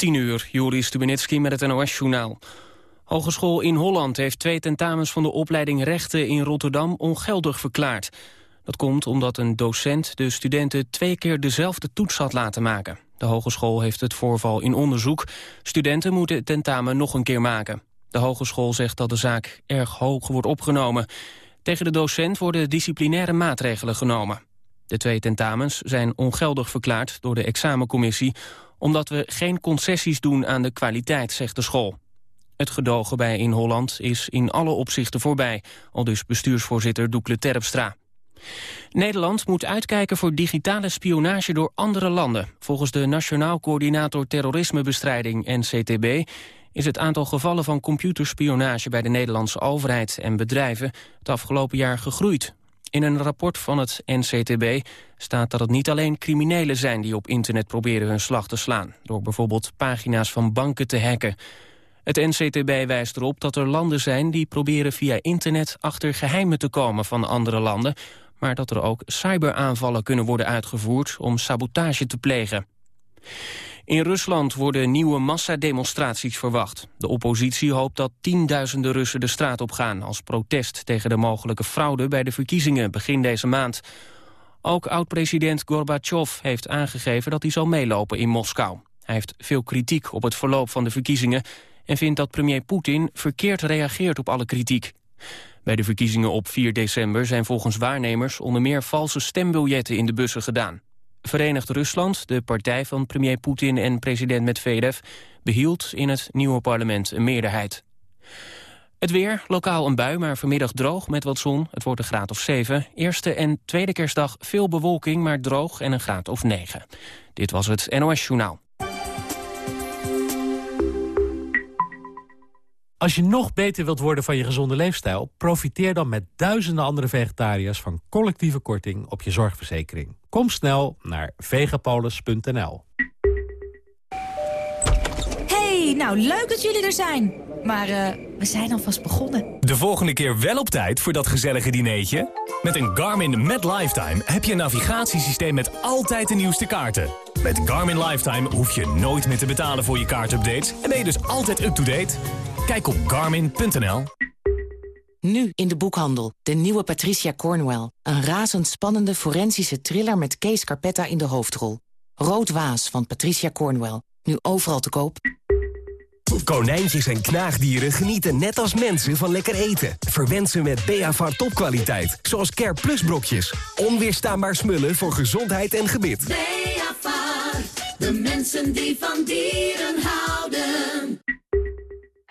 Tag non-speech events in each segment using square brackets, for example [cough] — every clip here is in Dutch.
10 uur, Juri Stubenitski met het NOS-journaal. Hogeschool in Holland heeft twee tentamens van de opleiding Rechten in Rotterdam ongeldig verklaard. Dat komt omdat een docent de studenten twee keer dezelfde toets had laten maken. De hogeschool heeft het voorval in onderzoek. Studenten moeten het tentamen nog een keer maken. De hogeschool zegt dat de zaak erg hoog wordt opgenomen. Tegen de docent worden disciplinaire maatregelen genomen. De twee tentamens zijn ongeldig verklaard door de examencommissie... omdat we geen concessies doen aan de kwaliteit, zegt de school. Het gedogen bij In Holland is in alle opzichten voorbij... al dus bestuursvoorzitter Doekle Terpstra. Nederland moet uitkijken voor digitale spionage door andere landen. Volgens de Nationaal Coördinator Terrorismebestrijding, NCTB... is het aantal gevallen van computerspionage bij de Nederlandse overheid en bedrijven... het afgelopen jaar gegroeid. In een rapport van het NCTB staat dat het niet alleen criminelen zijn... die op internet proberen hun slag te slaan... door bijvoorbeeld pagina's van banken te hacken. Het NCTB wijst erop dat er landen zijn die proberen via internet... achter geheimen te komen van andere landen... maar dat er ook cyberaanvallen kunnen worden uitgevoerd... om sabotage te plegen. In Rusland worden nieuwe massademonstraties verwacht. De oppositie hoopt dat tienduizenden Russen de straat op gaan... als protest tegen de mogelijke fraude bij de verkiezingen begin deze maand. Ook oud-president Gorbachev heeft aangegeven dat hij zal meelopen in Moskou. Hij heeft veel kritiek op het verloop van de verkiezingen... en vindt dat premier Poetin verkeerd reageert op alle kritiek. Bij de verkiezingen op 4 december zijn volgens waarnemers... onder meer valse stembiljetten in de bussen gedaan. Verenigd Rusland, de partij van premier Poetin en president Medvedev... behield in het nieuwe parlement een meerderheid. Het weer, lokaal een bui, maar vanmiddag droog met wat zon. Het wordt een graad of 7. Eerste en tweede kerstdag veel bewolking, maar droog en een graad of 9. Dit was het NOS Journaal. Als je nog beter wilt worden van je gezonde leefstijl... profiteer dan met duizenden andere vegetariërs... van collectieve korting op je zorgverzekering. Kom snel naar vegapolis.nl. Hey, nou leuk dat jullie er zijn. Maar uh, we zijn alvast begonnen. De volgende keer wel op tijd voor dat gezellige dineetje? Met een Garmin Met Lifetime heb je een navigatiesysteem met altijd de nieuwste kaarten. Met Garmin Lifetime hoef je nooit meer te betalen voor je kaartupdates... en ben je dus altijd up-to-date. Kijk op garmin.nl. Nu in de boekhandel. De nieuwe Patricia Cornwell. Een razendspannende forensische thriller met Kees Carpetta in de hoofdrol. Rood Waas van Patricia Cornwell. Nu overal te koop. Konijntjes en knaagdieren genieten net als mensen van lekker eten. Verwend ze met Beavar topkwaliteit. Zoals Care Plus brokjes. Onweerstaanbaar smullen voor gezondheid en gebit. Beavar, de mensen die van dieren houden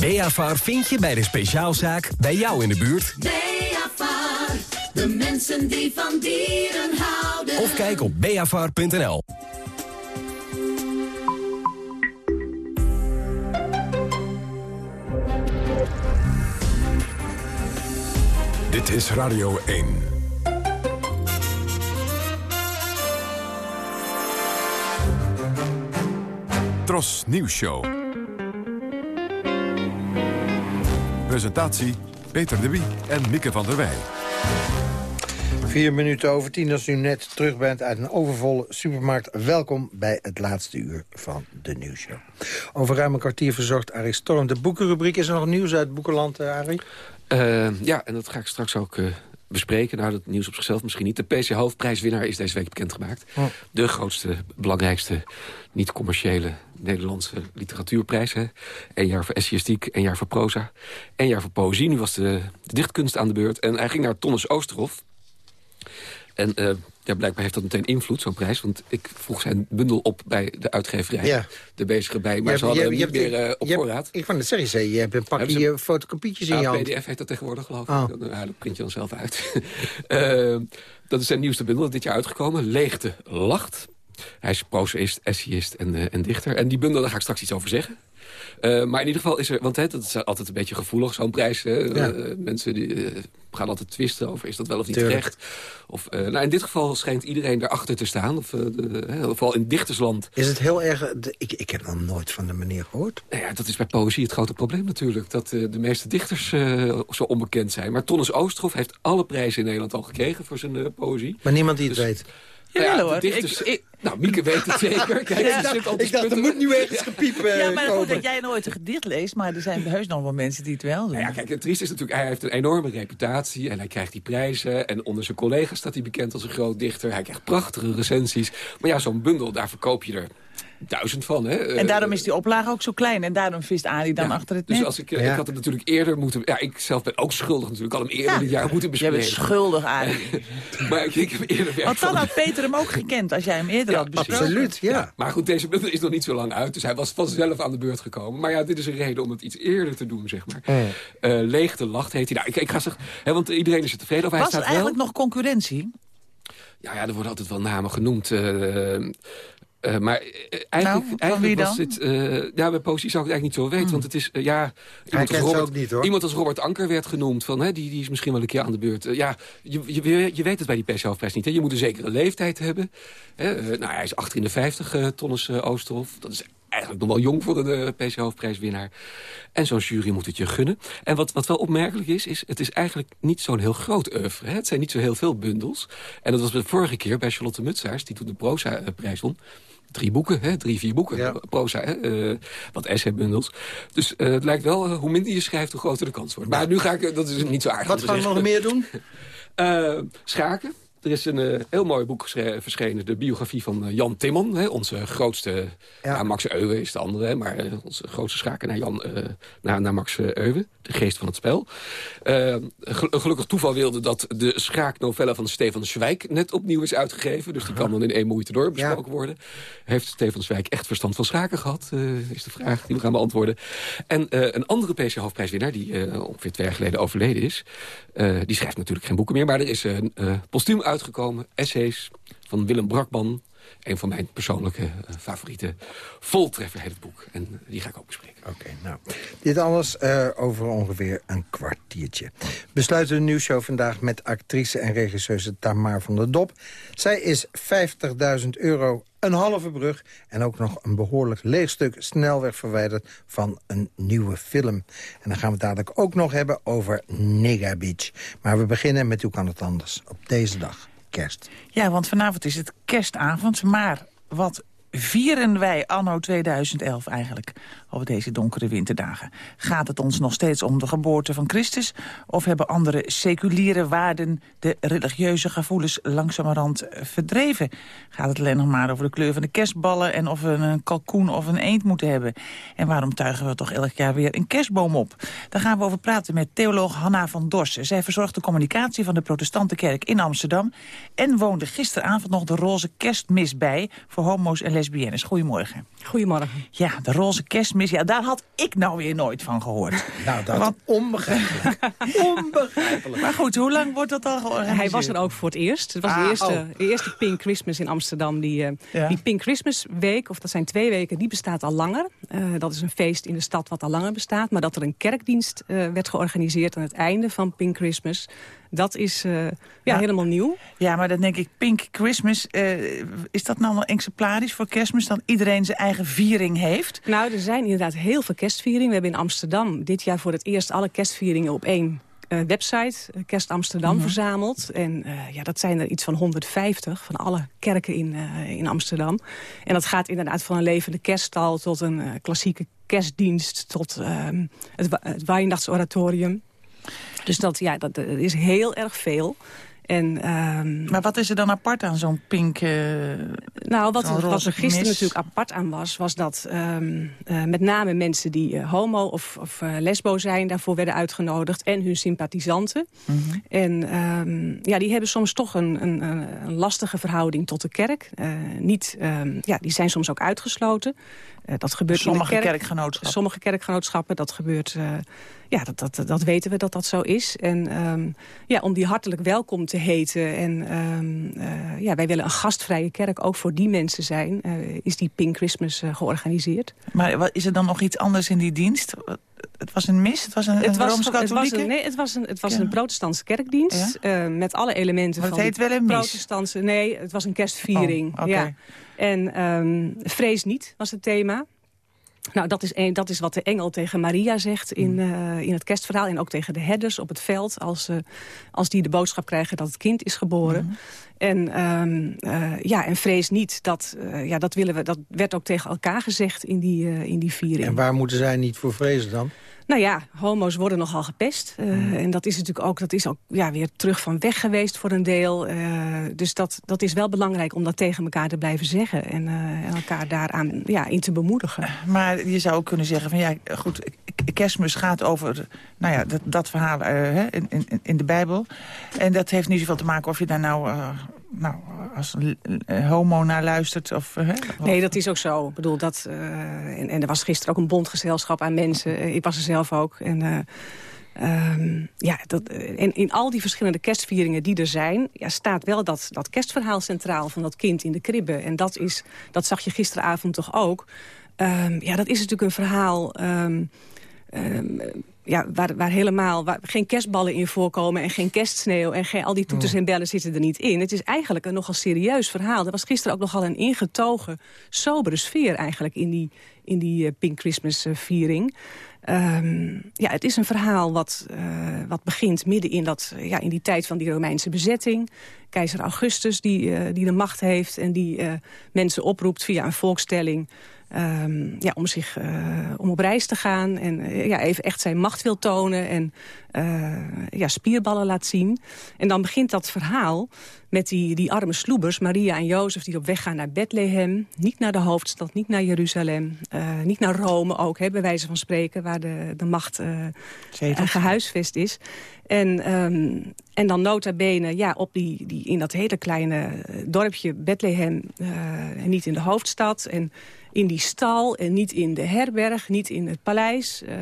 Beafar vind je bij de speciaalzaak bij jou in de buurt. Beafar, de mensen die van dieren houden. Of kijk op beafar.nl. Dit is Radio 1. Tros Nieuws Show. Presentatie Peter de Wie en Mieke van der Wij. Vier minuten over tien als u net terug bent uit een overvolle supermarkt. Welkom bij het laatste uur van de nieuwsshow. Over ruim een kwartier verzorgt Arie Storm. De boekenrubriek is er nog nieuws uit Boekenland, uh, Arie? Uh, ja, en dat ga ik straks ook uh, bespreken. Nou, dat nieuws op zichzelf misschien niet. De PC Hoofdprijswinnaar is deze week bekendgemaakt. Oh. De grootste, belangrijkste, niet-commerciële Nederlandse literatuurprijs. Hè. Eén jaar voor essayistiek, één jaar voor proza. één jaar voor poëzie. Nu was de, de dichtkunst aan de beurt. En hij ging naar Tonnes Oosterhof. En uh, ja, blijkbaar heeft dat meteen invloed, zo'n prijs. Want ik vroeg zijn bundel op bij de uitgeverij. Ja. De bezige bij, maar je ze hadden hem niet meer uh, op je voorraad. ik vond het zeggen, je hebt een pakje je fotocopietjes in je hand. PDF heeft dat tegenwoordig, geloof ik. Oh. Dan, dat print je dan zelf uit. uh, [laughs] dat is zijn nieuwste bundel, dit jaar uitgekomen. Leegte lacht. Hij is prozaïst, essayist en, uh, en dichter. En die bundel, daar ga ik straks iets over zeggen. Eh, maar in ieder geval is er... Want hè, dat is altijd een beetje gevoelig, zo'n prijs. Hè? Ja. Eh, mensen die, eh, gaan altijd twisten over... is dat wel of niet Tuurlijk. terecht. Of, eh, nou, in dit geval schijnt iedereen erachter te staan. Of, eh, de, hè, vooral in dichtersland. Is het heel erg... de- ik, ik heb nog nooit van de meneer gehoord. Nou ja, dat is bij poëzie het grote probleem natuurlijk. Dat eh, de meeste dichters eh, zo onbekend zijn. Maar Tonnes Oosterhoff heeft alle prijzen in Nederland al gekregen voor zijn eh, poëzie. Maar niemand die het weet. Nou ja, de hoor. dichters- Ik- ik- Nou, Mieke weet het zeker. [laughs] Kijk, Ja. Ik dacht, er moet nu ergens gepiep eh, ja, maar goed dat jij nooit een gedicht leest, maar er zijn heus nog wel mensen die het wel doen. Nou ja, kijk, het triest is natuurlijk, hij heeft een enorme reputatie en hij krijgt die prijzen. En onder zijn collega's staat hij bekend als een groot dichter. Hij krijgt prachtige recensies. Maar ja, zo'n bundel, daar verkoop je er duizend van. Hè? en daarom is die oplage ook zo klein. En daarom vist Arie dan Ja, achter het Dus net. als ik, eh, ik had het natuurlijk eerder moeten... Ja, ik zelf ben ook schuldig natuurlijk. al hem eerder Ja. dit jaar moeten Jij bespreken. bent schuldig, Arie. [laughs] maar ik, ik heb eerder Want dan had Peter hem ook gekend als jij hem eerder had besproken. ja. Maar goed, deze bundel is nog niet zo lang uit. Dus hij was vanzelf aan de beurt gekomen. Maar ja, dit is een reden om het iets eerder te doen, zeg maar. Mm. Leeg de Lacht heet hij. Nou, ik, ik ga zeggen... Hè, want iedereen is er tevreden over. Hij Was er staat eigenlijk wel... nog concurrentie? Ja, ja, er worden altijd wel namen genoemd. eh, eh, maar eh, eigenlijk, van eigenlijk wie was dan? dit... eh, ja, bij poëzie zou ik het eigenlijk niet zo weten. Want het is, eh, ja... Iemand kent als, Robert, ook niet, hoor. iemand als Robert Anker werd genoemd. Van, hè, die, die is misschien wel een keer aan de beurt. Ja, je, je, je weet het bij die PC-hoofdprijs niet. Hè? Je moet een zekere leeftijd hebben. Hè? Nou, hij is 8 in de 50, eh Tonnes Oosterhof. Dat is eigenlijk nog wel jong voor een uh, PC-hoofdprijswinnaar. En zo'n jury moet het je gunnen. En wat, wat wel opmerkelijk is, is het is eigenlijk niet zo'n heel groot oeuvre. Hè? Het zijn niet zo heel veel bundels. En dat was de vorige keer bij Charlotte Mutsaars, die toen de proza-prijs won. Drie boeken, hè? drie, vier boeken. Proza, hè? Uh, wat essay-bundels. Dus uh, het lijkt wel, uh, hoe minder je schrijft, hoe groter de kans wordt. Maar nu ga ik, dat is niet zo aardig. Wat gaan we nog meer doen? [laughs] schaken. Er is een uh, heel mooi boek verschenen, de biografie van uh, Jan Timman. Hè, onze grootste, ja. Max Euwe is de andere, hè, maar uh, onze grootste schaker naar, Jan, naar, naar Max Euwe. De geest van het spel. gelukkig toeval wilde dat de schaaknovelle van Stefan Zwijk net opnieuw is uitgegeven. Dus die kan dan in één moeite door besproken ja. worden. Heeft Stefan Zwijk echt verstand van schaken gehad? is de vraag die we gaan beantwoorden. En een andere PC-hoofdprijswinnaar, die ongeveer twee jaar geleden overleden is... die schrijft natuurlijk geen boeken meer, maar er is een postuum uitgekomen. Essays van Willem Brakman. Een van mijn persoonlijke uh, favoriete voltreffer heet het boek. En die ga ik ook bespreken. Oké, nou. Dit alles uh, over ongeveer een kwartiertje. Besluiten de nieuwsshow vandaag met actrice en regisseuse Tamar van der Dop. Zij is 50.000 euro, een halve brug... en ook nog een behoorlijk leeg stuk snelweg verwijderd van een nieuwe film. En dan gaan we het dadelijk ook nog hebben over Nega Beach. Maar we beginnen met Hoe kan het anders op deze dag. Kerst. Ja, want vanavond is het kerstavond. Maar wat vieren wij anno 2011 eigenlijk op deze donkere winterdagen? Gaat het ons nog steeds om de geboorte van Christus? Of hebben andere seculiere waarden de religieuze gevoelens langzamerhand verdreven? Gaat het alleen nog maar over de kleur van de kerstballen... en of we een kalkoen of een eend moeten hebben? En waarom tuigen we toch elk jaar weer een kerstboom op? Daar gaan we over praten met theoloog Hanna van Dorsen. Zij verzorgt de communicatie van de protestantenkerk in Amsterdam... en woonde gisteravond nog de roze kerstmis bij voor homo's en lesbiennes. Goedemorgen. Goedemorgen. Ja, de roze kerstmis, ja, daar had ik nou weer nooit van gehoord. [laughs] nou, dat Want... onbegrijpelijk. [laughs] onbegrijpelijk. Maar goed, hoe lang wordt dat al georganiseerd? Hij was er ook voor het eerst. Het was Ah, de, eerste, oh. de eerste Pink Christmas in Amsterdam. Die, uh, Ja. die Pink Christmas week, of dat zijn twee weken, die bestaat al langer. Uh, dat is een feest in de stad wat al langer bestaat. Maar dat er een kerkdienst uh, werd georganiseerd aan het einde van Pink Christmas... Dat is uh, ja, Ja. helemaal nieuw. Ja, maar dan denk ik, Pink Christmas, eh, is dat nou nog exemplarisch voor kerstmis... dat iedereen zijn eigen viering heeft? Nou, er zijn inderdaad heel veel kerstvieringen. We hebben in Amsterdam dit jaar voor het eerst alle kerstvieringen op één uh, website, uh, Kerst Amsterdam, Mhm. verzameld. En uh, ja, dat zijn er iets van 150 van alle kerken in, in Amsterdam. En dat gaat inderdaad van een levende kerststal tot een klassieke kerstdienst... tot ehm, het, het Weihnachtsoratorium. Dus dat, ja, dat, dat is heel erg veel. En, ehm, Maar wat is er dan apart aan zo'n pink... eh, nou, wat, er- wat er gisteren mis? natuurlijk apart aan was... was dat ehm, eh, met name mensen die eh, homo of, of eh, lesbo zijn... daarvoor werden uitgenodigd en hun sympathisanten. Mhm. En ehm, ja, die hebben soms toch een, een, een lastige verhouding tot de kerk. Niet, ehm, ja, die zijn soms ook uitgesloten. Dat gebeurt Sommige in de kerk. kerkgenootschappen. Sommige kerkgenootschappen, dat gebeurt... ja, dat, dat, dat weten we dat dat zo is. En ja, om die hartelijk welkom te heten. En ja, wij willen een gastvrije kerk ook voor die mensen zijn. Eh, is die Pink Christmas georganiseerd. Maar wat, is er dan nog iets anders in die dienst? Het was een mis? Het was een, het een het was een, Nee, het was een, het was een protestantse kerkdienst. met alle elementen maar het van het heet wel een mis? protestantse... Nee, het was een kerstviering. Oh, ja. En um, vrees niet was het thema. Nou, dat is, een, dat is wat de engel tegen Maria zegt in, uh, in het kerstverhaal. En ook tegen de herders op het veld. Als, uh, als die de boodschap krijgen dat het kind is geboren. Mm. En, um, uh, ja, en vrees niet. Dat, ja, dat, willen we, dat werd ook tegen elkaar gezegd in die, in die viering. En waar moeten zij niet voor vrezen dan? Nou ja, homo's worden nogal gepest. Uh, mm. En dat is natuurlijk ook, dat is ook ja, weer terug van weg geweest voor een deel. Uh, dus dat, dat is wel belangrijk om dat tegen elkaar te blijven zeggen. En, uh, elkaar daaraan ja, in te bemoedigen. Maar je zou ook kunnen zeggen van ja, goed, kerstmis gaat over nou ja, dat, dat verhaal in, in, in de Bijbel. En dat heeft niet zoveel te maken of je daar nou nou, als homo naar luistert. Of, hè? Nee, dat is ook zo. Ik bedoel, dat, uh, en, er was gisteren ook een bondgezelschap aan mensen. Ik was er zelf ook. En, um, ja, dat, en in al die verschillende kerstvieringen die er zijn... Ja, staat wel dat, dat kerstverhaal centraal van dat kind in de kribbe. En dat, is, dat zag je gisteravond toch ook. Um, ja, dat is natuurlijk een verhaal... Um, ja, waar, waar helemaal waar geen kerstballen in voorkomen... en geen kerstsneeuw en geen, al die toeters en bellen zitten er niet in. Het is eigenlijk een nogal serieus verhaal. Er was gisteren ook nogal een ingetogen, sobere sfeer eigenlijk... in die, in die uh, Pink Christmas uh, viering. Um, ja, het is een verhaal wat, uh, wat begint midden in, dat, ja, in die tijd van die Romeinse bezetting. Keizer Augustus die, die de macht heeft en die mensen oproept via een volkstelling... Um, ja, om, zich, uh, om op reis te gaan en uh, ja, even echt zijn macht wil tonen en uh, ja, spierballen laat zien. En dan begint dat verhaal met die, die arme sloebers, Maria en Jozef... die op weg gaan naar Bethlehem, niet naar de hoofdstad, niet naar Jeruzalem... niet naar Rome ook, hè, bij wijze van spreken, waar de, de macht gehuisvest is. En, um, en dan nota bene ja, op die, die, in dat hele kleine dorpje Bethlehem, niet in de hoofdstad... En, in die stal en niet in de herberg, niet in het paleis. Uh,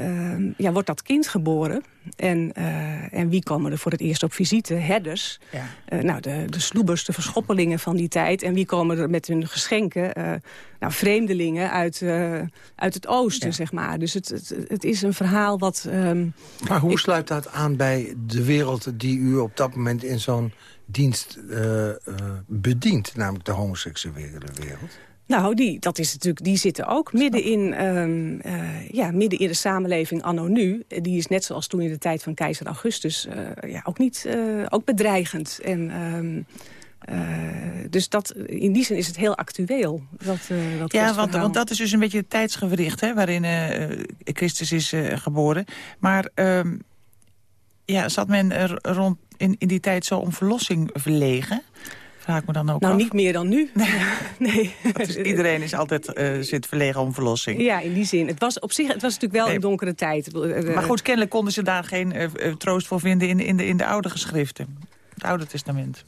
uh, ja, wordt dat kind geboren. En, uh, en wie komen er voor het eerst op visite? Herders. Ja. nou, de, de sloebers, de verschoppelingen van die tijd. En wie komen er met hun geschenken? nou, vreemdelingen uit, uit het oosten, ja. zeg maar. Dus het, het, het, is een verhaal wat... Um, maar hoe ik, sluit dat aan bij de wereld die u op dat moment in zo'n dienst bedient? Namelijk de homoseksuele wereld. Nou, die, dat is natuurlijk, die zitten ook midden in, um, uh, ja, midden in de samenleving anno nu. Die is net zoals toen in de tijd van keizer Augustus uh, ja, ook, niet, uh, ook bedreigend. En, um, dus dat, in die zin is het heel actueel. Dat, dat ja, want, want, dat is dus een beetje het tijdsgewricht hè, waarin Christus is geboren. Maar um, ja, zat men er rond in, in die tijd zo om verlossing verlegen? Vraag me dan ook Nou, af. niet meer dan nu. nee. [laughs] Is, iedereen is altijd, uh, zit verlegen om verlossing. Ja, in die zin. Het was op zich het was natuurlijk wel nee. een donkere tijd. Maar goed, kennelijk konden ze daar geen uh, troost voor vinden in, in, de, in de oude geschriften. Het Oude Testament.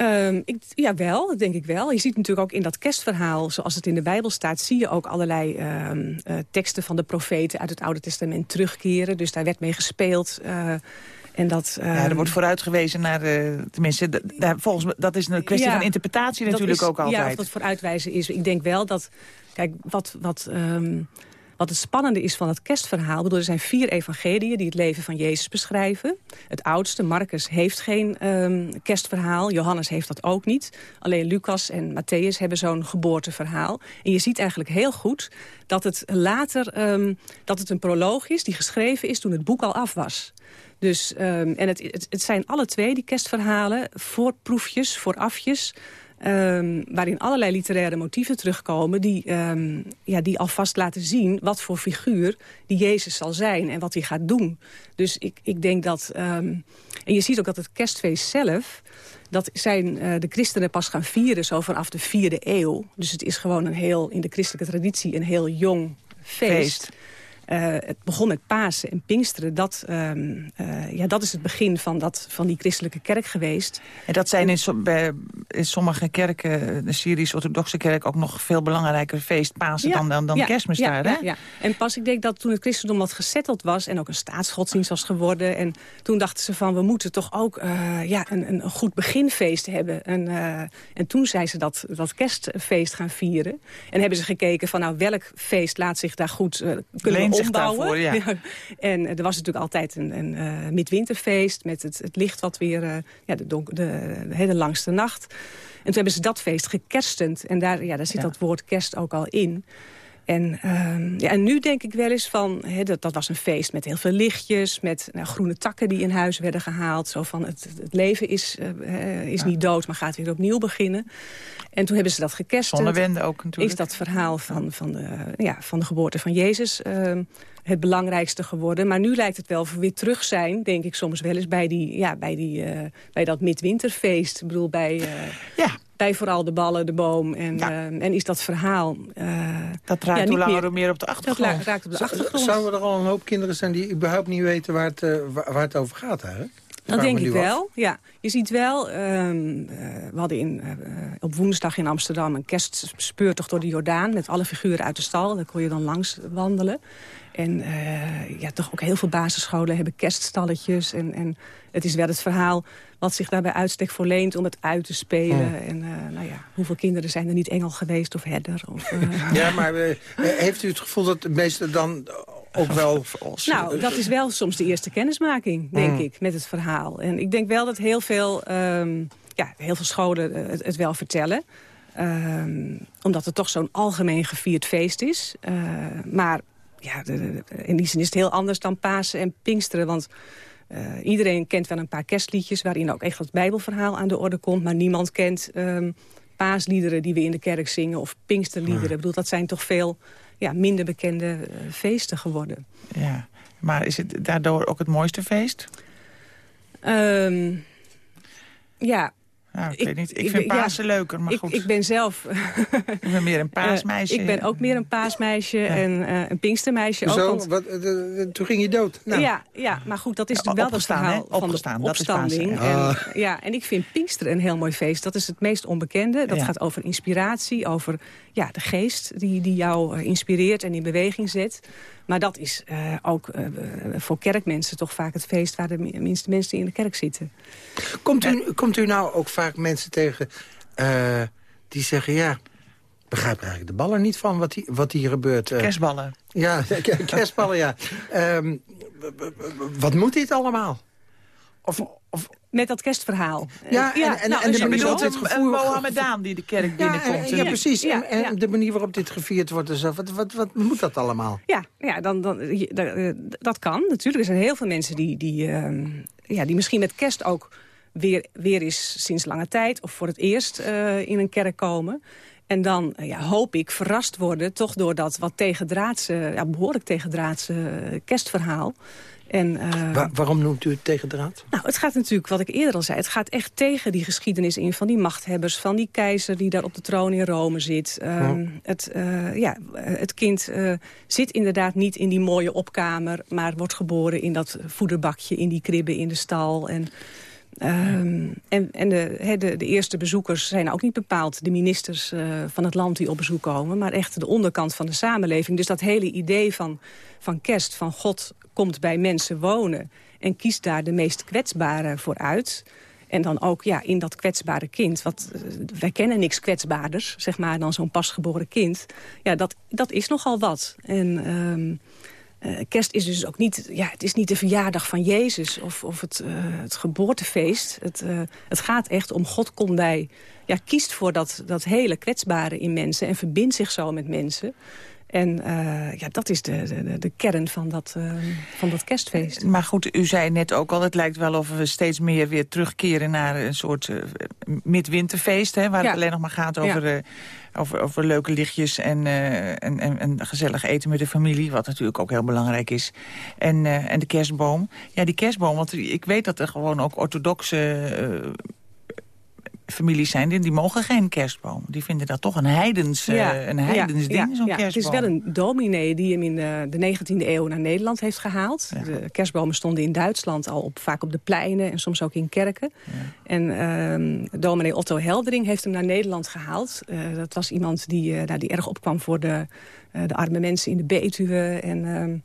Um, ik, ja, wel, denk ik wel. Je ziet natuurlijk ook in dat kerstverhaal, zoals het in de Bijbel staat... zie je ook allerlei um, uh, teksten van de profeten uit het Oude Testament terugkeren. Dus daar werd mee gespeeld... Uh, en dat, ja, er wordt vooruitgewezen naar, uh, tenminste, daar, volgens me, dat is een kwestie ja, van interpretatie natuurlijk is, ook altijd. Ja, of dat vooruitwijzen is. Ik denk wel dat, kijk, wat, wat, um, wat het spannende is van het kerstverhaal... Bedoel, er zijn vier evangeliën die het leven van Jezus beschrijven. Het oudste, Marcus, heeft geen um, kerstverhaal. Johannes heeft dat ook niet. Alleen Lucas en Matthäus hebben zo'n geboorteverhaal. En je ziet eigenlijk heel goed dat het later um, dat het een proloog is... die geschreven is toen het boek al af was. Dus, um, en het, het, het, zijn alle twee, die kerstverhalen, voorproefjes, voorafjes... Um, waarin allerlei literaire motieven terugkomen... Die, um, ja, die alvast laten zien wat voor figuur die Jezus zal zijn... en wat hij gaat doen. Dus ik, ik denk dat... En je ziet ook dat het kerstfeest zelf... dat zijn uh, de christenen pas gaan vieren zo vanaf de vierde eeuw. Dus het is gewoon een heel, in de christelijke traditie... een heel jong feest. feest. Uh, het begon met Pasen en Pinksteren. Dat, uh, ja, dat is het begin van, dat, van die christelijke kerk geweest. En dat zijn in, so bij, in sommige kerken, de Syrisch-orthodoxe kerk... ook nog veel belangrijker feest, Pasen, dan, dan, dan kerstmis ja, daar, hè? Ja, En pas, ik denk dat toen het christendom wat gezetteld was... en ook een staatsgodsdienst was geworden... en toen dachten ze van, we moeten toch ook ja, een, een, goed beginfeest hebben. En, en toen zijn ze dat, dat kerstfeest gaan vieren. En hebben ze gekeken van, nou, welk feest laat zich daar goed kunnen ombouwen. ja. [laughs] En er was natuurlijk altijd een, een uh, midwinterfeest met het, het licht wat weer uh, ja, de, donker, de, de, hele langste nacht. En toen hebben ze dat feest gekerstend. En daar, ja, daar zit dat woord kerst ook al in. En, uh, ja, en nu denk ik wel eens van, dat, dat was een feest met heel veel lichtjes... met nou, groene takken die in huis werden gehaald. Zo van, het, het leven is, uh, is ja. niet dood, maar gaat weer opnieuw beginnen. En toen hebben ze dat gekerstend. Zonnewende ook natuurlijk. Is dat verhaal van, van, de, ja, van de geboorte van Jezus uh, het belangrijkste geworden. Maar nu lijkt het wel weer terug zijn, denk ik soms wel eens... bij, die, ja, bij, die, uh, bij dat midwinterfeest. Ik bedoel, bij... ja bij vooral de ballen, de boom. En, ja. uh, en is dat verhaal... Uh, dat raakt ja, hoe langer meer, meer op de achtergrond. Dat raakt op de achtergrond. Zouden er al een hoop kinderen zijn die überhaupt niet weten waar het, uh, waar het over gaat eigenlijk? Dat denk ik wel, ja. Je ziet wel, um, we hadden in, op woensdag in Amsterdam een kerstspeurtocht door de Jordaan... met alle figuren uit de stal, daar kon je dan langs wandelen. En uh, ja, toch ook heel veel basisscholen hebben kerststalletjes. En, en het is wel het verhaal wat zich daarbij uitstek voor leent om het uit te spelen. Oh. En uh, nou ja, hoeveel kinderen zijn er niet engel geweest of herder? Of, uh... [laughs] Ja, maar heeft u het gevoel dat de meesten dan ook wel... [laughs] Nou, dat is wel soms de eerste kennismaking, denk mm. ik, met het verhaal. En ik denk wel dat heel veel, um, ja, heel veel scholen het, het wel vertellen. Um, omdat het toch zo'n algemeen gevierd feest is. Uh, maar ja, de, de, in die zin is het heel anders dan Pasen en Pinksteren. Want uh, iedereen kent wel een paar kerstliedjes... waarin ook echt het bijbelverhaal aan de orde komt. Maar niemand kent um, paasliederen die we in de kerk zingen... of Pinksterliederen. Ik bedoel, dat zijn toch veel ja, minder bekende uh, feesten geworden. Ja, maar is het daardoor ook het mooiste feest? Um, ja, nou, ik, ik, weet niet. Ik, ik vind Pasen ja, leuker, maar ik, goed. Ik ben zelf... [laughs] ik ben meer een paasmeisje. Uh, ik ben ook meer een paasmeisje ja. en uh, een pinkstermeisje. Zo, ook, want... wat, de, de, toen ging je dood. Nou. Ja, ja, maar goed, dat is ja, wel het verhaal opgestaan, de opstanding. Dat is Pasen, en, ja, en ik vind Pinkster een heel mooi feest. Dat is het meest onbekende. Dat gaat over inspiratie, over ja, de geest die, die jou inspireert en in beweging zet. Maar dat is uh, ook uh, voor kerkmensen toch vaak het feest... waar de minste mensen in de kerk zitten. Komt u, komt u nou ook vaak mensen tegen uh, die zeggen... ja, begrijp eigenlijk de ballen niet van wat, hier, wat hier gebeurt. Kerstballen. Ja, [laughs] kerstballen, ja. Um, wat moet dit allemaal? Of, of, met dat kerstverhaal. Ja, en, ja, en, nou, en de dus manier waarop dit Mohammedaan die de kerk binnenkomt. Ja, ja precies. Ja, en, en de manier waarop dit gevierd wordt. Dus, wat, wat, wat moet dat allemaal? Ja, ja dan, dan, dat kan. Natuurlijk er zijn heel veel mensen die, die, uh, ja, die misschien met kerst ook weer, weer eens sinds lange tijd... of voor het eerst uh, in een kerk komen... En dan ja, hoop ik verrast worden, toch door dat wat tegendraadse, ja, behoorlijk tegendraadse kerstverhaal. En, uh, Waar, waarom noemt u het tegendraad? Nou, het gaat natuurlijk, wat ik eerder al zei... het gaat echt tegen die geschiedenis in van die machthebbers... van die keizer die daar op de troon in Rome zit. Oh. het, uh, ja, het kind zit inderdaad niet in die mooie opkamer... maar wordt geboren in dat voederbakje, in die kribben in de stal... En, Um, en en de, de, eerste bezoekers zijn ook niet bepaald de ministers uh, van het land die op bezoek komen... maar echt de onderkant van de samenleving. Dus dat hele idee van, van kerst, van God komt bij mensen wonen... en kiest daar de meest kwetsbare voor uit... En dan ook ja, in dat kwetsbare kind. Want uh, wij kennen niks kwetsbaarders, zeg maar, dan zo'n pasgeboren kind. Ja, dat, dat is nogal wat. En... Um, uh, kerst is dus ook niet, ja, het is niet de verjaardag van Jezus of, of het, uh, het geboortefeest. Het, uh, het gaat echt om God komt bij, ja, kiest voor dat, dat hele kwetsbare in mensen en verbindt zich zo met mensen. En uh, ja, dat is de, de, de kern van dat, uh, van dat kerstfeest. Maar goed, u zei net ook al, het lijkt wel of we steeds meer weer terugkeren naar een soort uh, midwinterfeest. Hè, waar ja. het alleen nog maar gaat over, ja. Over, over leuke lichtjes en, en, en, en, gezellig eten met de familie. Wat natuurlijk ook heel belangrijk is. En, en de kerstboom. Ja, die kerstboom, want ik weet dat er gewoon ook orthodoxe families zijn die, die mogen geen kerstboom. Die vinden dat toch een heidens, uh, een heidens ding, zo'n kerstboom. Het is wel een dominee die hem in de, de 19e eeuw naar Nederland heeft gehaald. De kerstbomen stonden in Duitsland al op, vaak op de pleinen en soms ook in kerken. En uh, dominee Otto Heldering heeft hem naar Nederland gehaald. Uh, dat was iemand die, uh, nou, die erg opkwam voor de eh, de arme mensen in de Betuwe. En, ehm,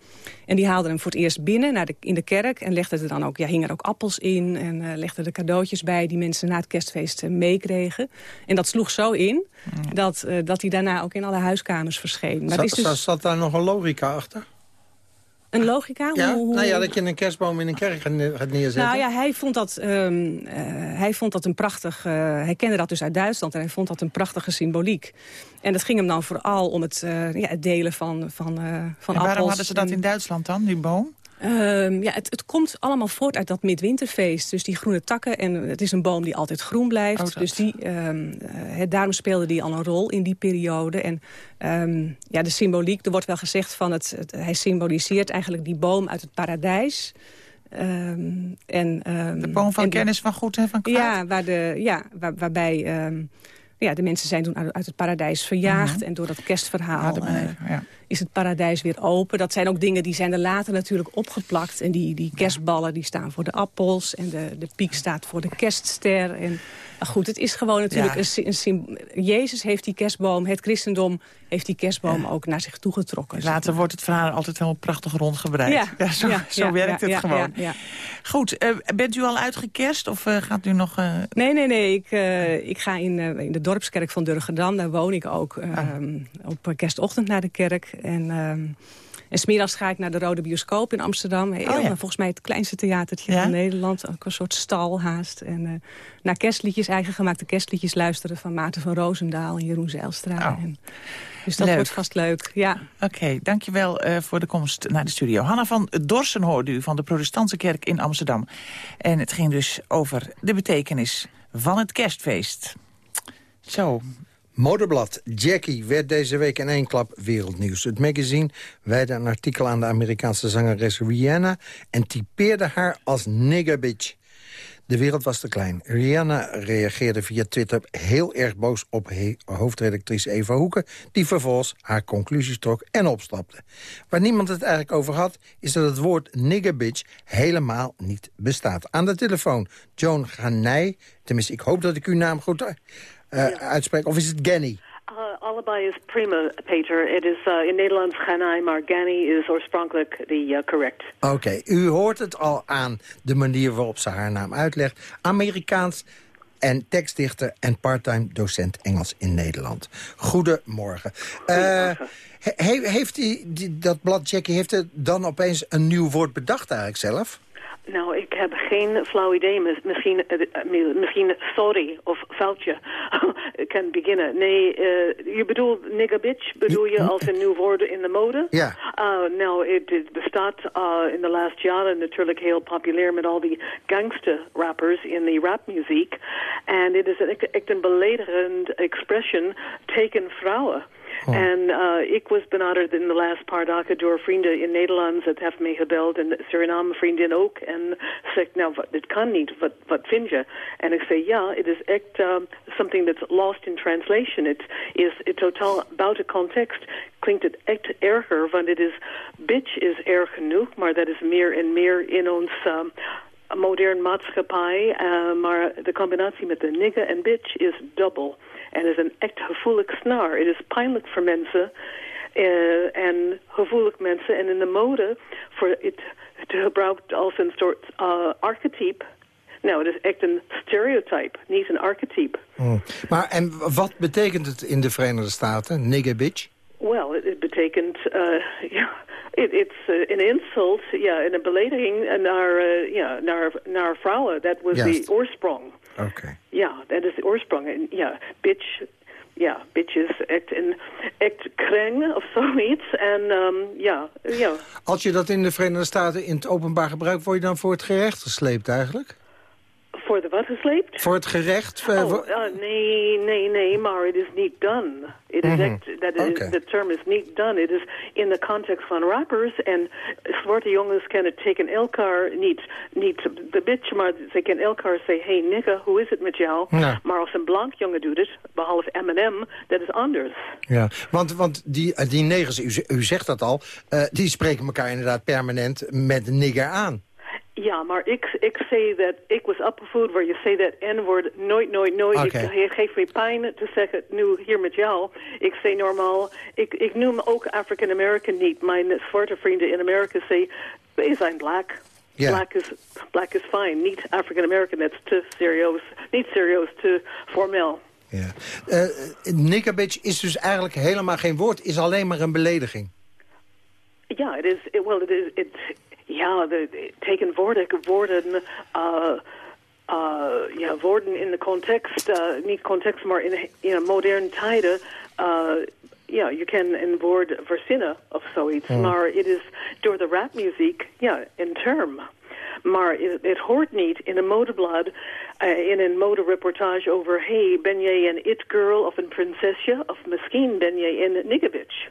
en die haalden hem voor het eerst binnen naar de, in de kerk. En legde er dan ook, ja, hingen er ook appels in. En uh, legde er cadeautjes bij die mensen na het kerstfeest uh, meekregen. En dat sloeg zo in dat, dat hij daarna ook in alle huiskamers verscheen. Maar zat, is dus... zat daar nog een logica achter? Een logica? Ja, nou ja, dat je een kerstboom in een kerk gaat neerzetten. Nou ja, hij vond dat, um, uh, hij vond dat een prachtig... Uh, hij kende dat dus uit Duitsland en hij vond dat een prachtige symboliek. En dat ging hem dan vooral om het, uh, ja, het delen van, van, van en waarom hadden ze dat in Duitsland dan, die boom? Um, ja, het, het, komt allemaal voort uit dat midwinterfeest. Dus die groene takken. En het is een boom die altijd groen blijft. Oh, dus die, um, uh, daarom speelde die al een rol in die periode. En um, ja, de symboliek, er wordt wel gezegd van het, het, hij symboliseert eigenlijk die boom uit het paradijs. en, de boom van kennis van goed en van kwaad? Ja, waar de, ja waar, waarbij ja, de mensen zijn toen uit het paradijs verjaagd. Mhm. En door dat kerstverhaal uh, ja. Is het paradijs weer open. Dat zijn ook dingen die zijn er later natuurlijk opgeplakt. En die, die kerstballen die staan voor de appels. En de, de piek staat voor de kerstster. En goed, het is gewoon natuurlijk een, een, Jezus heeft die kerstboom, het christendom heeft die kerstboom ook naar zich toegetrokken. Later wordt het verhaal altijd helemaal prachtig rondgebreid. Ja, zo, zo werkt het gewoon. Goed, uh, bent u al uitgekerst of uh, gaat u nog... Uh... Nee, nee, nee. Ik, ik ga in, in de dorpskerk van Durgedam, daar woon ik ook, ah. op kerstochtend naar de kerk. En... Ehm, en smiddags ga ik naar de Rode Bioscoop in Amsterdam. Heel, oh, Volgens mij het kleinste theatertje van Nederland. Ook een soort stal haast. En uh, naar kerstliedjes, eigen gemaakte kerstliedjes luisteren... van Maarten van Roosendaal en Jeroen Zijlstra. Oh. En, dus dat wordt vast leuk, ja. Oké, dankjewel uh, voor de komst naar de studio. Hanna van Dorsen hoorde u van de protestantse kerk in Amsterdam. En het ging dus over de betekenis van het kerstfeest. Zo, Motorblad Jackie werd deze week in één klap wereldnieuws. Het magazine wijde een artikel aan de Amerikaanse zangeres Rihanna... en typeerde haar als nigger bitch. De wereld was te klein. Rihanna reageerde via Twitter heel erg boos op hoofdredactrice Eva Hoeken... die vervolgens haar conclusies trok en opstapte. Waar niemand het eigenlijk over had, is dat het woord nigger bitch helemaal niet bestaat. Aan de telefoon Joan Ganij, tenminste ik hoop dat ik uw naam goed uh, uitspreken? Of is het Ganny? Uh, allebei is prima, Peter. Het is uh, in Nederlands Ganai, maar Ganny is oorspronkelijk uh, correct. Oké, u hoort het al aan de manier waarop ze haar naam uitlegt. Amerikaans en tekstdichter en parttime docent Engels in Nederland. Goedemorgen. Goedemorgen. He, heeft die, die, dat blad Jackie heeft dan opeens een nieuw woord bedacht eigenlijk zelf? Nou, ik heb geen flauw idee. Misschien, uh, misschien sorry of foutje [laughs] kan beginnen. Nee, uh, je bedoelt nigger bitch, bedoel je als een nieuw woord in de mode? Ja. Uh, nou, het, het bestaat in de laatste jaren natuurlijk heel populair met al die gangster rappers in de rapmuziek. En het is echt een beledigend expression tegen vrouwen. Oh. En uh, ik was benaderd in de laatste paar dagen door vrienden in Nederland. Het heeft me gebeld en Suriname vriendin ook. En zegt, nou, wat, dit kan niet. Wat, wat vind je? En ik zei, ja, het is echt uh, something that's lost in translation. Het is het totaal buiten context. Klinkt het echt erger, want het is, bitch is erg genoeg, maar dat is meer en meer in ons... Uh, modern maatschappij, uh, maar de combinatie met de nigger en bitch is dubbel. En is een echt gevoelig snaar. Het is pijnlijk voor mensen uh, en gevoelig mensen. En in de mode voor het te gebruikt als een soort uh, archetype. Nou, het is echt een stereotype, niet een archetype. Hmm. Maar en wat betekent het in de Verenigde Staten, nigger bitch? Wel, het, betekent, uh, [laughs] ja, it, it's uh, een insult, ja, en een belediging naar, uh, ja, naar, naar vrouwen. Dat was de oorsprong. Oké. Ja, dat is de oorsprong. En ja, bitch, ja, bitches, echt een echt kreng of zoiets. En um, ja, ja. Als je dat in de Verenigde Staten in het openbaar gebruikt, word je dan voor het gerecht gesleept eigenlijk? Voor de wat gesleept? Voor het gerecht? eh, Oh, uh, nee, nee, nee, maar it is niet done. It is Mhm. act- that is, the term is niet done. It is in the context van rappers. En zwarte jongens kennen tegen elkaar niet, niet de bitch, maar ze kennen elkaar zeggen, hey nigga, hoe is het met jou? Ja. Maar als een blank jongen doet het, behalve Eminem, dat is anders. Ja, want, want die, eh, die negers, u, u zegt dat al, eh, die spreken elkaar inderdaad permanent met nigger aan. Ja, maar ik, ik zeg dat, ik was opgevoed waar je zei dat N-woord nooit, nooit, nooit. Oké. Ik, het geeft me pijn te zeggen nu hier met jou. Ik zeg normaal, ik, ik noem ook African American niet. Mijn zwarte vrienden in Amerika zeggen, wij zijn black. Ja. Black is, black is fine. Niet African American, dat is te serieus. Niet serieus, te formeel. Ja. Eh nigger bitch is dus eigenlijk helemaal geen woord, is alleen maar een belediging. Ja, het is, it, well, it is, it, ja, de, teken woorden, woorden, uh, uh, ja, woorden in de context, uh, niet context, maar in, in moderne tijden, uh, ja, je kan een woord verzinnen of zoiets, Mm. maar het is door de rapmuziek, ja, een term. Maar het, het hoort niet in een modeblad, uh, in een modereportage over... hey, ben jij een it-girl of een prinsesje? Of misschien ben jij een niggerbitch.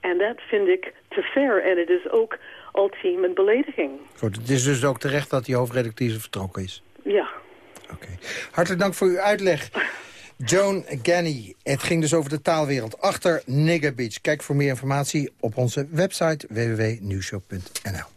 En dat vind ik te ver. En het is ook ultiem een belediging. Goed, het is dus ook terecht dat die hoofdredactrice vertrokken is. Ja. Hartelijk dank voor uw uitleg. Joan Ganny. Het ging dus over de taalwereld achter Nigger Beach. Kijk voor meer informatie op onze website www.nieuwshow.nl.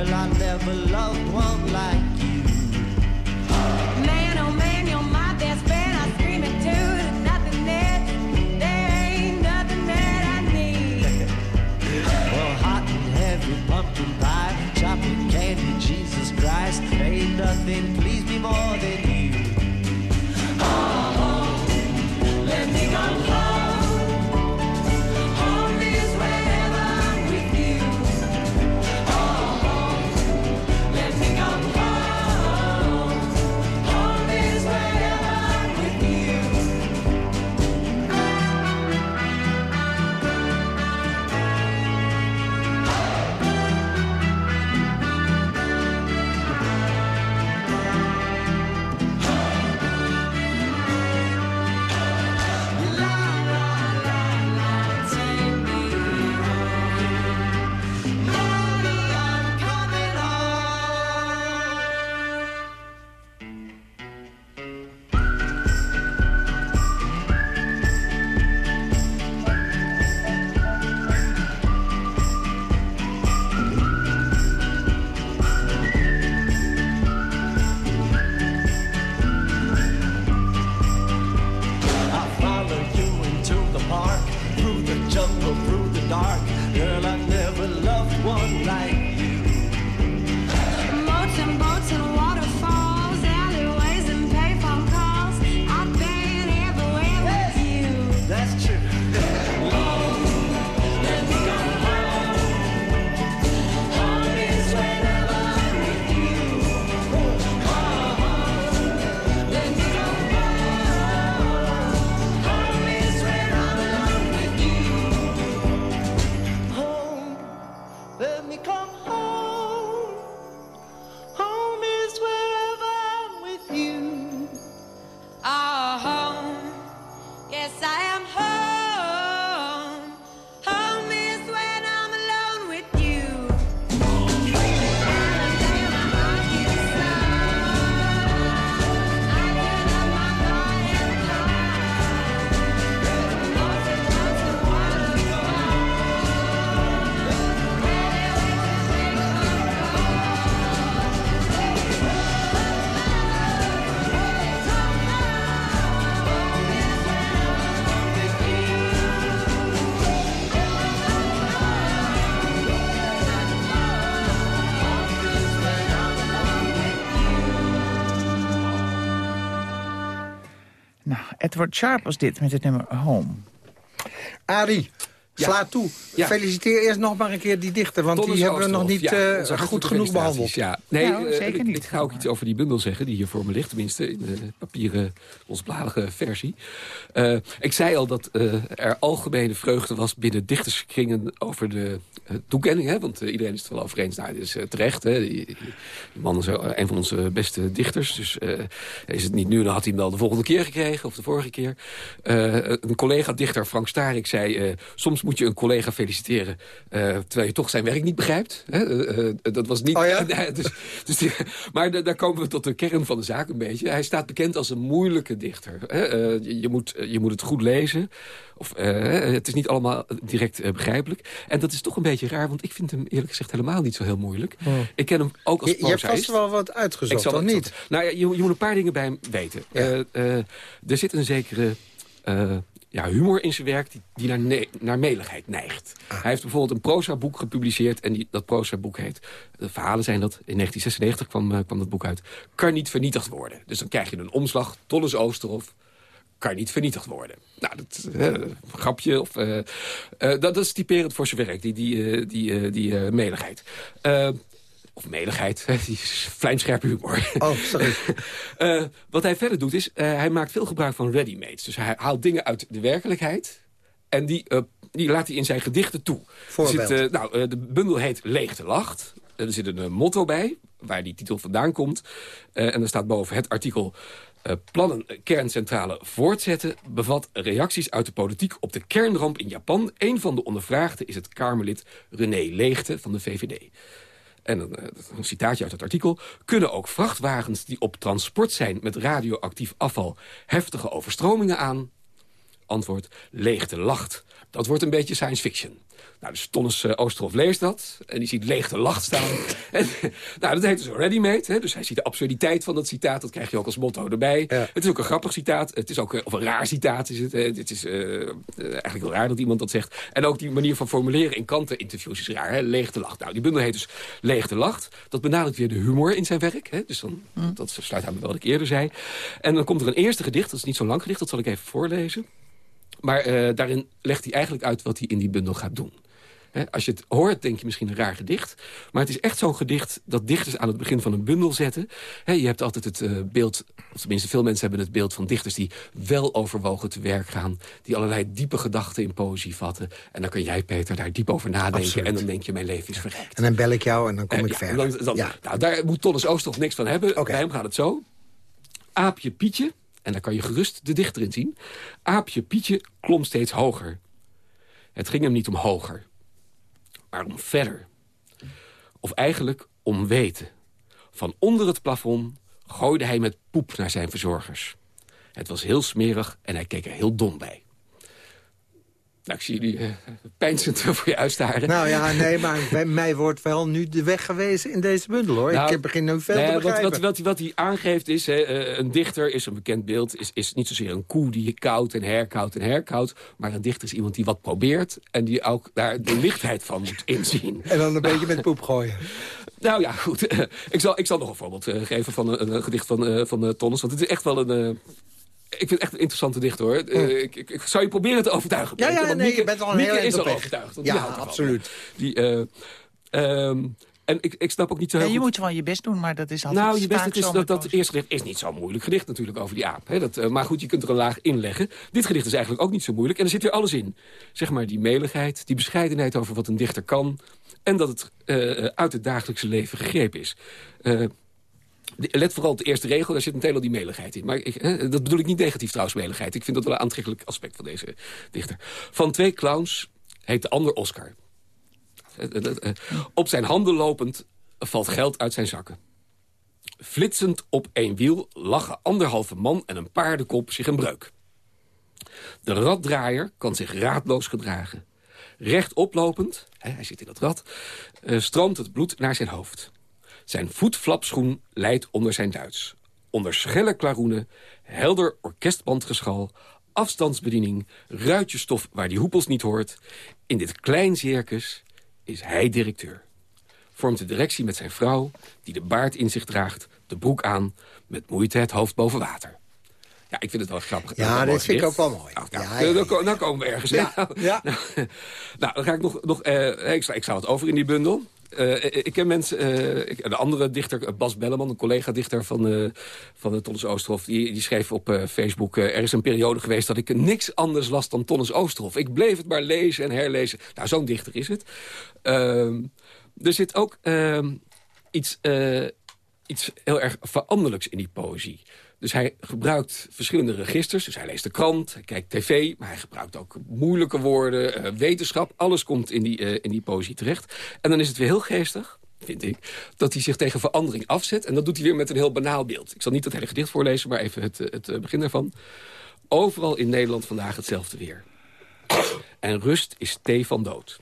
Girl, I never loved one like you. Man, oh man, you're my best friend. I too. There's nothing that, there ain't nothing that I need. [laughs] Well, hot and heavy pumpkin pie, chocolate candy, Jesus Christ. Ain't nothing Edward Sharp was dit met het nummer Home. Arie, sla toe. Ja. Feliciteer eerst nog maar een keer die dichter, want Tonnes die hebben we nog niet Ja, eh, goed genoeg behandeld. Ja. Nee, Nou, eh, zeker niet. ik ga ook iets over die bundel zeggen, die hier voor me ligt. Tenminste, in de papieren, losbladige versie. Eh, ik zei al dat eh, er algemene vreugde was binnen dicterskringen over de uh, toekenning. Hè? Want iedereen is het wel over eens. Nou, dit is terecht. Hè? Die, die man is een van onze beste dichters. Dus eh, is het niet nu, dan had hij hem wel de volgende keer gekregen. Of de vorige keer. Eh, een collega-dichter, Frank Starik, zei... eh, soms moet je een collega feliciteren... eh, terwijl je toch zijn werk niet begrijpt. Hè? Eh, eh, dat was niet... Oh ja? [laughs] Dus, dus die- maar da- daar komen we tot de kern van de zaak een beetje. Hij staat bekend als een moeilijke dichter. Hè? Eh, je, je moet, je moet het goed lezen. Of, het is niet allemaal direct begrijpelijk. En dat is toch een beetje raar, want ik vind hem eerlijk gezegd helemaal niet zo heel moeilijk. Ik ken hem ook als Je, je hebt vast prozaïst. wel wat Ik uitgezocht, zal of het- niet? Nou ja, je, je moet een paar dingen bij hem weten. Eh, eh, er zit een zekere eh, ja, humor in zijn werk die, die naar, ne- naar meligheid neigt. Ah. Hij heeft bijvoorbeeld een proza-boek gepubliceerd... en die, dat proza-boek heet... De verhalen zijn dat, in 1996 kwam, eh, kwam dat boek uit... Kan niet vernietigd worden. Dus dan krijg je een omslag, Tolles Oosterhof kan niet vernietigd worden. Nou, dat is een grapje. Of, eh, dat, dat is typerend voor zijn werk, die, die, eh, die, die meligheid. Of meligheid, [laughs] die is vlijmscherpe humor. Oh, sorry. [laughs] Eh, wat hij verder doet is, eh, hij maakt veel gebruik van ready-mades. Dus hij haalt dingen uit de werkelijkheid... en die, eh, die laat hij in zijn gedichten toe. Voorbeeld. Zit, nou, de bundel heet Leegte Lacht. Er zit een motto bij, waar die titel vandaan komt. En er staat boven het artikel... plannen kerncentrale voortzetten... bevat reacties uit de politiek op de kernramp in Japan. Een van de ondervraagden is het Kamerlid René Leegte van de VVD. En een, eh, een citaatje uit het artikel. Kunnen ook vrachtwagens die op transport zijn met radioactief afval... heftige overstromingen aan? Antwoord, leegte lacht. Dat wordt een beetje science fiction. Nou, dus Tonnes uh, Oosterhof leest dat. En die ziet leegte lacht staan. [laughs] en, nou, dat heet dus ready-made. Dus hij ziet de absurditeit van dat citaat. Dat krijg je ook als motto erbij. Het is ook een grappig citaat. Het is ook, eh, of een raar citaat is het. Is eh, eh, eigenlijk heel raar dat iemand dat zegt. En ook die manier van formuleren in kranteninterviews is raar. Hè? Leegte lacht. Nou, die bundel heet dus Leegte lacht. Dat benadrukt weer de humor in zijn werk. Hè? Dus dan, dat sluit aan wat ik eerder zei. En dan komt er een eerste gedicht. Dat is niet zo lang gedicht. Dat zal ik even voorlezen. Maar eh, daarin legt hij eigenlijk uit wat hij in die bundel gaat doen. Als je het hoort, denk je misschien een raar gedicht. Maar het is echt zo'n gedicht dat dichters aan het begin van een bundel zetten. Je hebt altijd het eh, beeld, of tenminste veel mensen hebben het beeld van dichters... die wel overwogen te werk gaan. Die allerlei diepe gedachten in poëzie vatten. En dan kan jij, Peter, daar diep over nadenken. Absoluut. En dan denk je, mijn leven is verrijkt. En dan bel ik jou en dan kom Eh, ik ja, verder. dan- dan- ja. Nou, daar moet Tonnes Oosterhof niks van hebben. Bij hem gaat het zo. Aapje Pietje, en daar kan je gerust de dichter in zien. Aapje Pietje klom steeds hoger. Het ging hem niet om hoger, maar om verder. Of eigenlijk om weten. Van onder het plafond gooide hij met poep naar zijn verzorgers. Het was heel smerig en hij keek er heel dom bij. Nou, ik zie jullie uh, pijnzend [laughs] voor je uitstaren. Nou ja, nee, maar bij [laughs] mij wordt wel nu de weg gewezen in deze bundel, hoor. Nou, ik begin nu veel te wat, begrijpen. wat, wat, wat hij aangeeft is, hè, eh, een dichter is een bekend beeld... Is, is niet zozeer een koe die je koudt en herkoudt en herkoudt... maar een dichter is iemand die wat probeert... en die ook daar de lichtheid van moet inzien. En dan een beetje met [laughs] poep gooien. Nou ja, goed. ik, zal, ik zal nog een voorbeeld eh, geven van een, een gedicht van, van Tonnes. Want het is echt wel een... ik vind het echt een interessante dichter, hoor. Eh, ik, ik, ik zou je proberen te overtuigen. Ja, ja, nee, Mieke- je bent al een Mieke heel is al overtuigd. Ja, absoluut. Die, eh, ehm, en ik, ik snap ook niet zo Ja, heel je goed... moet wel je best doen, maar dat is altijd Nou, je best, het is, zo dat, dat eerste gedicht is niet zo'n moeilijk gedicht natuurlijk over die aap. Hè? Dat, eh, maar goed, je kunt er een laag inleggen. Dit gedicht is eigenlijk ook niet zo moeilijk. En er zit weer alles in. Zeg maar die meligheid, die bescheidenheid over wat een dichter kan. En dat het eh, uit het dagelijkse leven gegrepen is. Eh, de- let vooral op de eerste regel, daar zit meteen al die meligheid in. Maar ik, eh, dat bedoel ik niet negatief trouwens, meligheid. Ik vind dat wel een aantrekkelijk aspect van deze dichter. Van twee clowns heet de ander Oscar. Eh, eh, eh, Op zijn handen lopend valt geld uit zijn zakken. Flitsend op één wiel lachen anderhalve man en een paardenkop zich een breuk. De raddraaier kan zich raadloos gedragen. Rechtoplopend, hè, hij zit in het rad, stroomt het bloed naar zijn hoofd. Zijn voetflapschoen leidt onder zijn Duits. Onder schelle klaroenen, helder orkestbandgeschal... afstandsbediening, ruitjesstof waar die hoepels niet hoort... in dit klein circus is hij directeur. Vormt de directie met zijn vrouw, die de baard in zich draagt... de broek aan, met moeite het hoofd boven water. Ja, ik vind het wel grappig. Ja, dit mooi vind ik ook wel mooi. Nou, Ja, nou, ja, dan ko- dan komen we ergens. Ja, ja. [laughs] Nou, nou, dan ga ik nog... nog eh, ik, sla, ik sla wat over in die bundel. Eh, ik ken mensen... eh, een andere dichter, eh, Bas Belleman, een collega-dichter van, eh van Tonnes Oosterhof... Die, die schreef op eh, Facebook... eh, er is een periode geweest dat ik niks anders las dan Tonnes Oosterhof. Ik bleef het maar lezen en herlezen. Nou, zo'n dichter is het. Ehm, er zit ook ehm, iets, eh, iets heel erg veranderlijks in die poëzie. Dus hij gebruikt verschillende registers. Dus hij leest de krant, hij kijkt tv... maar hij gebruikt ook moeilijke woorden, eh, wetenschap. Alles komt in die, eh, in die poëzie terecht. En dan is het weer heel geestig, vind ik... dat hij zich tegen verandering afzet. En dat doet hij weer met een heel banaal beeld. Ik zal niet het hele gedicht voorlezen, maar even het, eh, het begin daarvan. Overal in Nederland vandaag hetzelfde weer. En rust is thee van dood.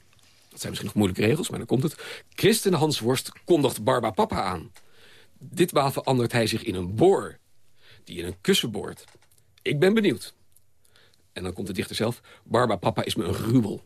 Dat zijn misschien nog moeilijke regels, maar dan komt het. Christen Hans Worst kondigt Barba Papa aan. Ditmaal verandert hij zich in een boor die in een kussen boort. Ik ben benieuwd. En dan komt de dichter zelf. Barba Papa is me een gruwel.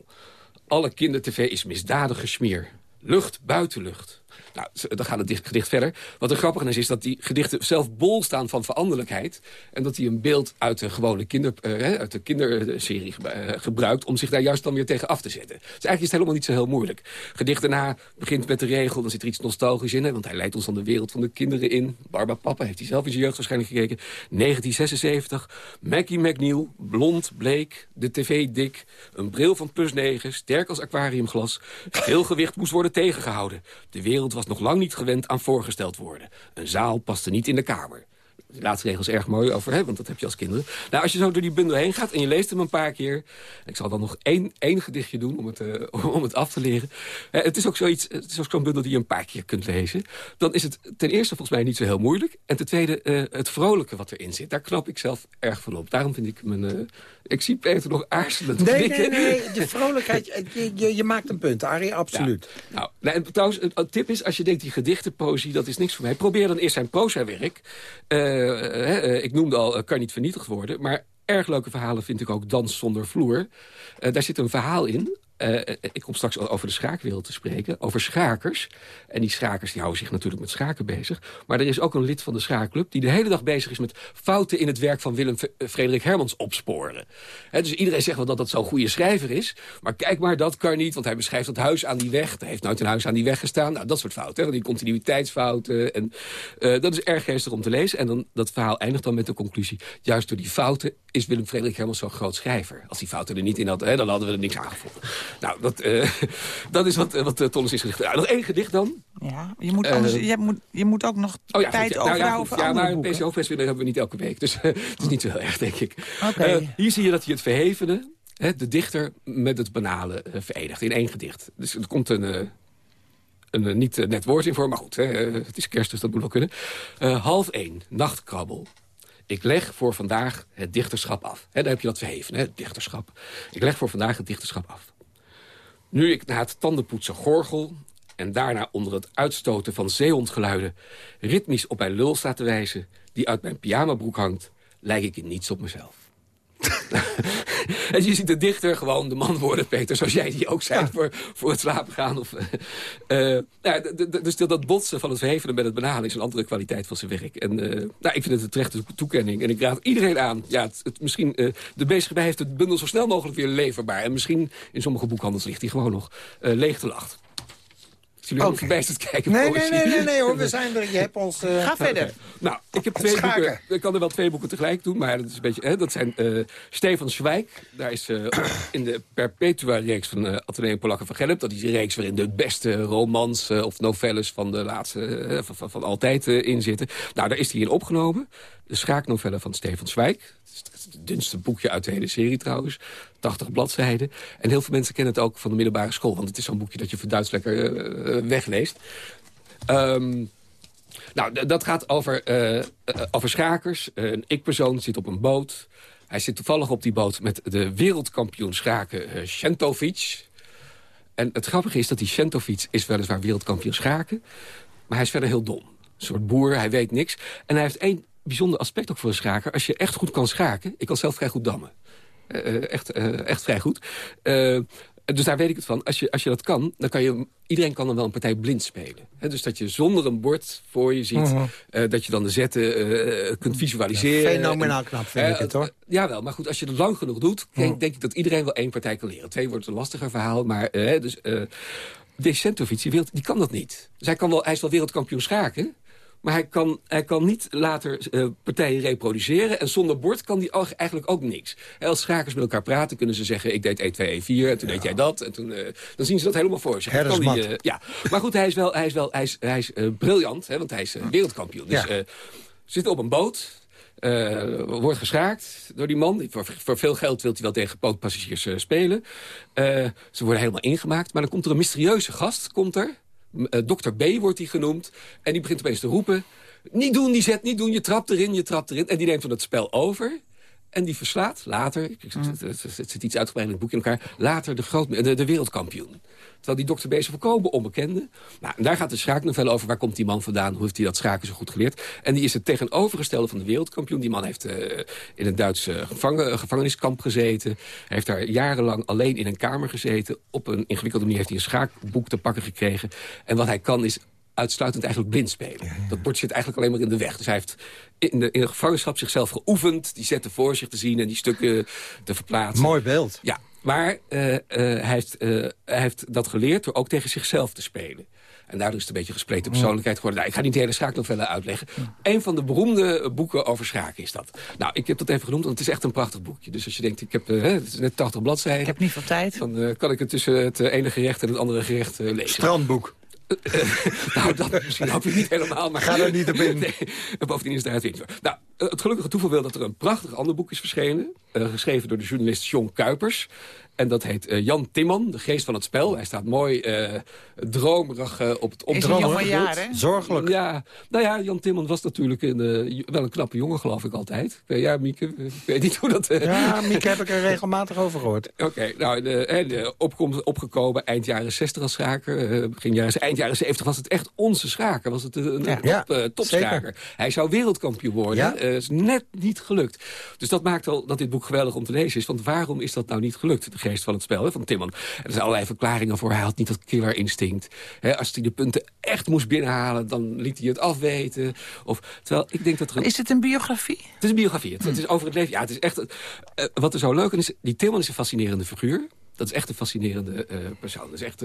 Alle kindertv is misdadig gesmier. Lucht, buitenlucht. Nou, dan gaat het dicht- gedicht verder. Wat er grappig is, is dat die gedichten zelf bol staan van veranderlijkheid. En dat hij een beeld uit de gewone kinder, eh, uit de kinderserie eh, gebruikt... om zich daar juist dan weer tegen af te zetten. Dus eigenlijk is het helemaal niet zo heel moeilijk. Gedicht daarna begint met de regel, dan zit er iets nostalgisch in. Hè, want hij leidt ons dan de wereld van de kinderen in. Barba Papa heeft hij zelf in zijn jeugd waarschijnlijk gekeken. 1976, Mackie McNeil, blond, bleek, de tv dik... een bril van plus 9, sterk als aquariumglas. Veel gewicht moest worden tegengehouden. De wereld was nog lang niet gewend aan voorgesteld worden. Een zaal paste niet in de kamer. Die laatste regel is erg mooi over, hè, want dat heb je als kinderen. Nou, als je zo door die bundel heen gaat en je leest hem een paar keer... ik zal dan nog één, één gedichtje doen om het, eh, [laughs] om het af te leren. Eh, het is ook zoiets, het is ook zo'n bundel die je een paar keer kunt lezen. Dan is het ten eerste volgens mij niet zo heel moeilijk. En ten tweede, eh, het vrolijke wat erin zit. Daar knap ik zelf erg van op. Daarom vind ik mijn... ik zie Peter nog aarzelend Nee, nee, nee, de [laughs] vrolijkheid, je, je, je maakt een punt, Arie, absoluut. Ja. Nou, nou, en trouwens, een, een tip is, als je denkt die gedichtenpoëzie, dat is niks voor mij. Probeer dan eerst zijn proza-werk. Eh, eh, eh, ik noemde al, kan niet vernietigd worden. Maar erg leuke verhalen vind ik ook Dans zonder vloer. Daar zit een verhaal in. Eh, eh, ik kom straks over de schaakwereld te spreken. Over schakers. En die schakers die houden zich natuurlijk met schaken bezig. Maar er is ook een lid van de schaakclub... die de hele dag bezig is met fouten in het werk van Willem eh, Frederik Hermans opsporen. Dus iedereen zegt wel dat dat zo'n goede schrijver is. Maar kijk maar, dat kan niet. Want hij beschrijft dat huis aan die weg. Er heeft nooit een huis aan die weg gestaan. Nou, dat soort fouten. Die continuïteitsfouten. En, dat is erg geestig om te lezen. En dan, dat verhaal eindigt dan met de conclusie... juist door die fouten is Willem Frederik Hermans zo'n groot schrijver. Als die fouten er niet in hadden, dan hadden we er niks aan gevonden. Nou, dat, eh, [laughs] dat is wat, eh, wat uh, Tonnes is gedicht. Nou, nog één gedicht dan. Ja, je moet, Eh, anders, je moet, je moet ook nog Oh ja, tijd ja. overhouden Nou ja, goed. voor ja, andere maar boeken. PC Hoofdfestival hebben we niet elke week. Dus eh, [laughs] het is niet zo heel erg, denk ik. Oké. Eh, hier zie je dat hij het verhevene, hè, de dichter, met het banale eh, verenigt. In één gedicht. Dus er komt een... eh, een eh, niet eh, net woord in voor, maar goed, hè, eh, het is kerst, dus dat moet wel kunnen. Eh, half één, nachtkrabbel. Ik leg voor vandaag het dichterschap af. Hè, daar heb je dat verheven, hè, het dichterschap. Ik leg voor vandaag het dichterschap af. Nu ik na het tandenpoetsen gorgel... en daarna onder het uitstoten van zeehondgeluiden... ritmisch op mijn lul sta te wijzen... die uit mijn pyjamabroek hangt... lijk ik in niets op mezelf. [laughs] en je ziet de dichter gewoon de man worden, Peter... zoals jij die ook zei, voor, voor het slapen gaan. Of, eh, eh, d- dus dat botsen van het verhevenen met het banale... is een andere kwaliteit van zijn werk. En eh, nou, ik vind het een terechte toekenning. En ik raad iedereen aan. Ja, het, het- misschien, de bezige bij heeft het bundel zo snel mogelijk weer leverbaar. En misschien in sommige boekhandels ligt hij gewoon nog leeg te lacht. Jullie ook verbijsterd kijken. Nee, nee, nee, nee, nee hoor, we zijn er. Je hebt ons... eh, Ga verder. Nou, ik heb twee schaken. boeken. Ik kan er wel twee boeken tegelijk doen, maar dat is een beetje. Hè, dat zijn eh, Stefan Zwijk. Daar is eh, in de Perpetua-reeks van uh, Atheneum Polakken van Gelp. Dat is een reeks waarin de beste romans eh, of novelles van de laatste van, van, van altijd eh, in zitten. Nou, daar is hij in opgenomen. De schaaknovelle van Stefan Zwijk. Het is het dunste boekje uit de hele serie trouwens. 80 bladzijden. En heel veel mensen kennen het ook van de middelbare school. Want het is zo'n boekje dat je voor Duits lekker eh, eh, wegleest. Ehm, nou, dat gaat over, eh, over schakers. Een ik-persoon zit op een boot. Hij zit toevallig op die boot met de wereldkampioen schaken uh. En het grappige is dat die Shentovic is weliswaar wereldkampioen schaken. Maar hij is verder heel dom. Een soort boer, hij weet niks. En hij heeft één bijzonder aspect ook voor een schaker. Als je echt goed kan schaken... Ik kan zelf vrij goed dammen. Uh, echt, uh, echt vrij goed. Uh, Dus daar weet ik het van. Als je, als je dat kan, dan kan je... Iedereen kan dan wel een partij blind spelen. Dus dat je zonder een bord voor je ziet... Mhm. eh, dat je dan de zetten eh, kunt visualiseren. Fenomenaal En- knap vind eh, ik het, hoor. eh, Jawel, maar goed, als je het lang genoeg doet... denk, denk ik dat iedereen wel één partij kan leren. Twee wordt een lastiger verhaal, maar... eh, dus, eh Decentovic, die, die kan dat niet. Dus hij, kan wel, hij is wel wereldkampioen schaken... Maar hij kan, hij kan niet later eh, partijen reproduceren. En zonder bord kan hij eigenlijk ook niks. Als schakers met elkaar praten, kunnen ze zeggen... ik deed E E2, E4 en toen deed jij dat. En toen, eh, dan zien ze dat helemaal voor zich. Kan eh, ja. Maar goed, hij is wel hij is, wel, hij is, hij is briljant. Hè, want hij is wereldkampioen. Dus Ja. zit op een boot... wordt geschaakt door die man. Voor, voor veel geld wil hij wel tegen bootpassagiers eh, spelen. Ze worden helemaal ingemaakt. Maar dan komt er een mysterieuze gast. Komt er. Eh, Dr. B wordt hij genoemd. En die begint opeens te roepen. Niet doen, die zet niet doen. Je trapt erin, je trapt erin. En die neemt van het spel over. En die verslaat later, Mm. het, zit iets uitgebreid in het boekje in elkaar... later de, groot, de, de wereldkampioen. Terwijl die dokter Bees volkomen onbekende. Nou, en daar gaat de schaaknovel over. Waar komt die man vandaan? Hoe heeft hij dat schaken zo goed geleerd? En die is het tegenovergestelde van de wereldkampioen. Die man heeft eh, in een Duits eh, gevangen, gevangeniskamp gezeten. Hij heeft daar jarenlang alleen in een kamer gezeten. Op een ingewikkelde manier heeft hij een schaakboek te pakken gekregen. En wat hij kan is uitsluitend eigenlijk blind spelen. Dat bord zit eigenlijk alleen maar in de weg. Dus hij heeft in de, in de gevangenschap zichzelf geoefend. Die zetten voor zich te zien en die stukken te verplaatsen. Mooi beeld. Ja, maar eh, eh, hij, heeft, eh, hij heeft dat geleerd door ook tegen zichzelf te spelen. En daardoor is het een beetje gespleten persoonlijkheid geworden. Nou, ik ga niet de hele schaaknovelle uitleggen. Een van de beroemde boeken over schaken is dat. Nou, ik heb dat even genoemd, want het is echt een prachtig boekje. Dus als je denkt, ik heb, hè, het is net 80 bladzijden. Ik heb niet veel tijd. Dan eh, kan ik het tussen het ene gerecht en het andere gerecht lezen. Strandboek. [laughs] nou, dat misschien ook weer niet helemaal. Maar Ga er niet op in. Nee, en bovendien is daar het winter. Nou, het gelukkige toeval wil dat er een prachtig ander boek is verschenen. eh, geschreven door de journalist John Kuipers. En dat heet eh, Jan Timman, de geest van het spel. Hij staat mooi eh, dromerig eh, op het hè? Zorgelijk. Ja, nou ja, Jan Timman was natuurlijk een, wel een knappe jongen, geloof ik altijd. Ja, Mieke, ik weet niet hoe dat... eh, Ja, Mieke heb ik er regelmatig over gehoord. [laughs] Oké, nou, de, hè, de opkomst, opgekomen eind jaren 60 als schaker. eh, begin jaren, eind jaren 70 was het echt onze schaker. Was het een, Ja, top, ja, eh, topschaker. Hij zou wereldkampioen worden. Ja. Eh, is net niet gelukt. Dus dat maakt al dat dit boek geweldig om te lezen is. Want waarom is dat nou niet gelukt? Geest van het spel, hè, van Timman. Er zijn allerlei verklaringen voor. Hij had niet dat killer instinct. Hè, als hij de punten echt moest binnenhalen, dan liet hij het afweten. Of, terwijl ik denk dat er een... Is het een biografie? Het is een biografie. Het, het is over het leven. Ja, het is echt. eh, wat er zo leuk aan is, die Timman is een fascinerende figuur. Dat is echt een fascinerende eh, persoon. Dat is echt,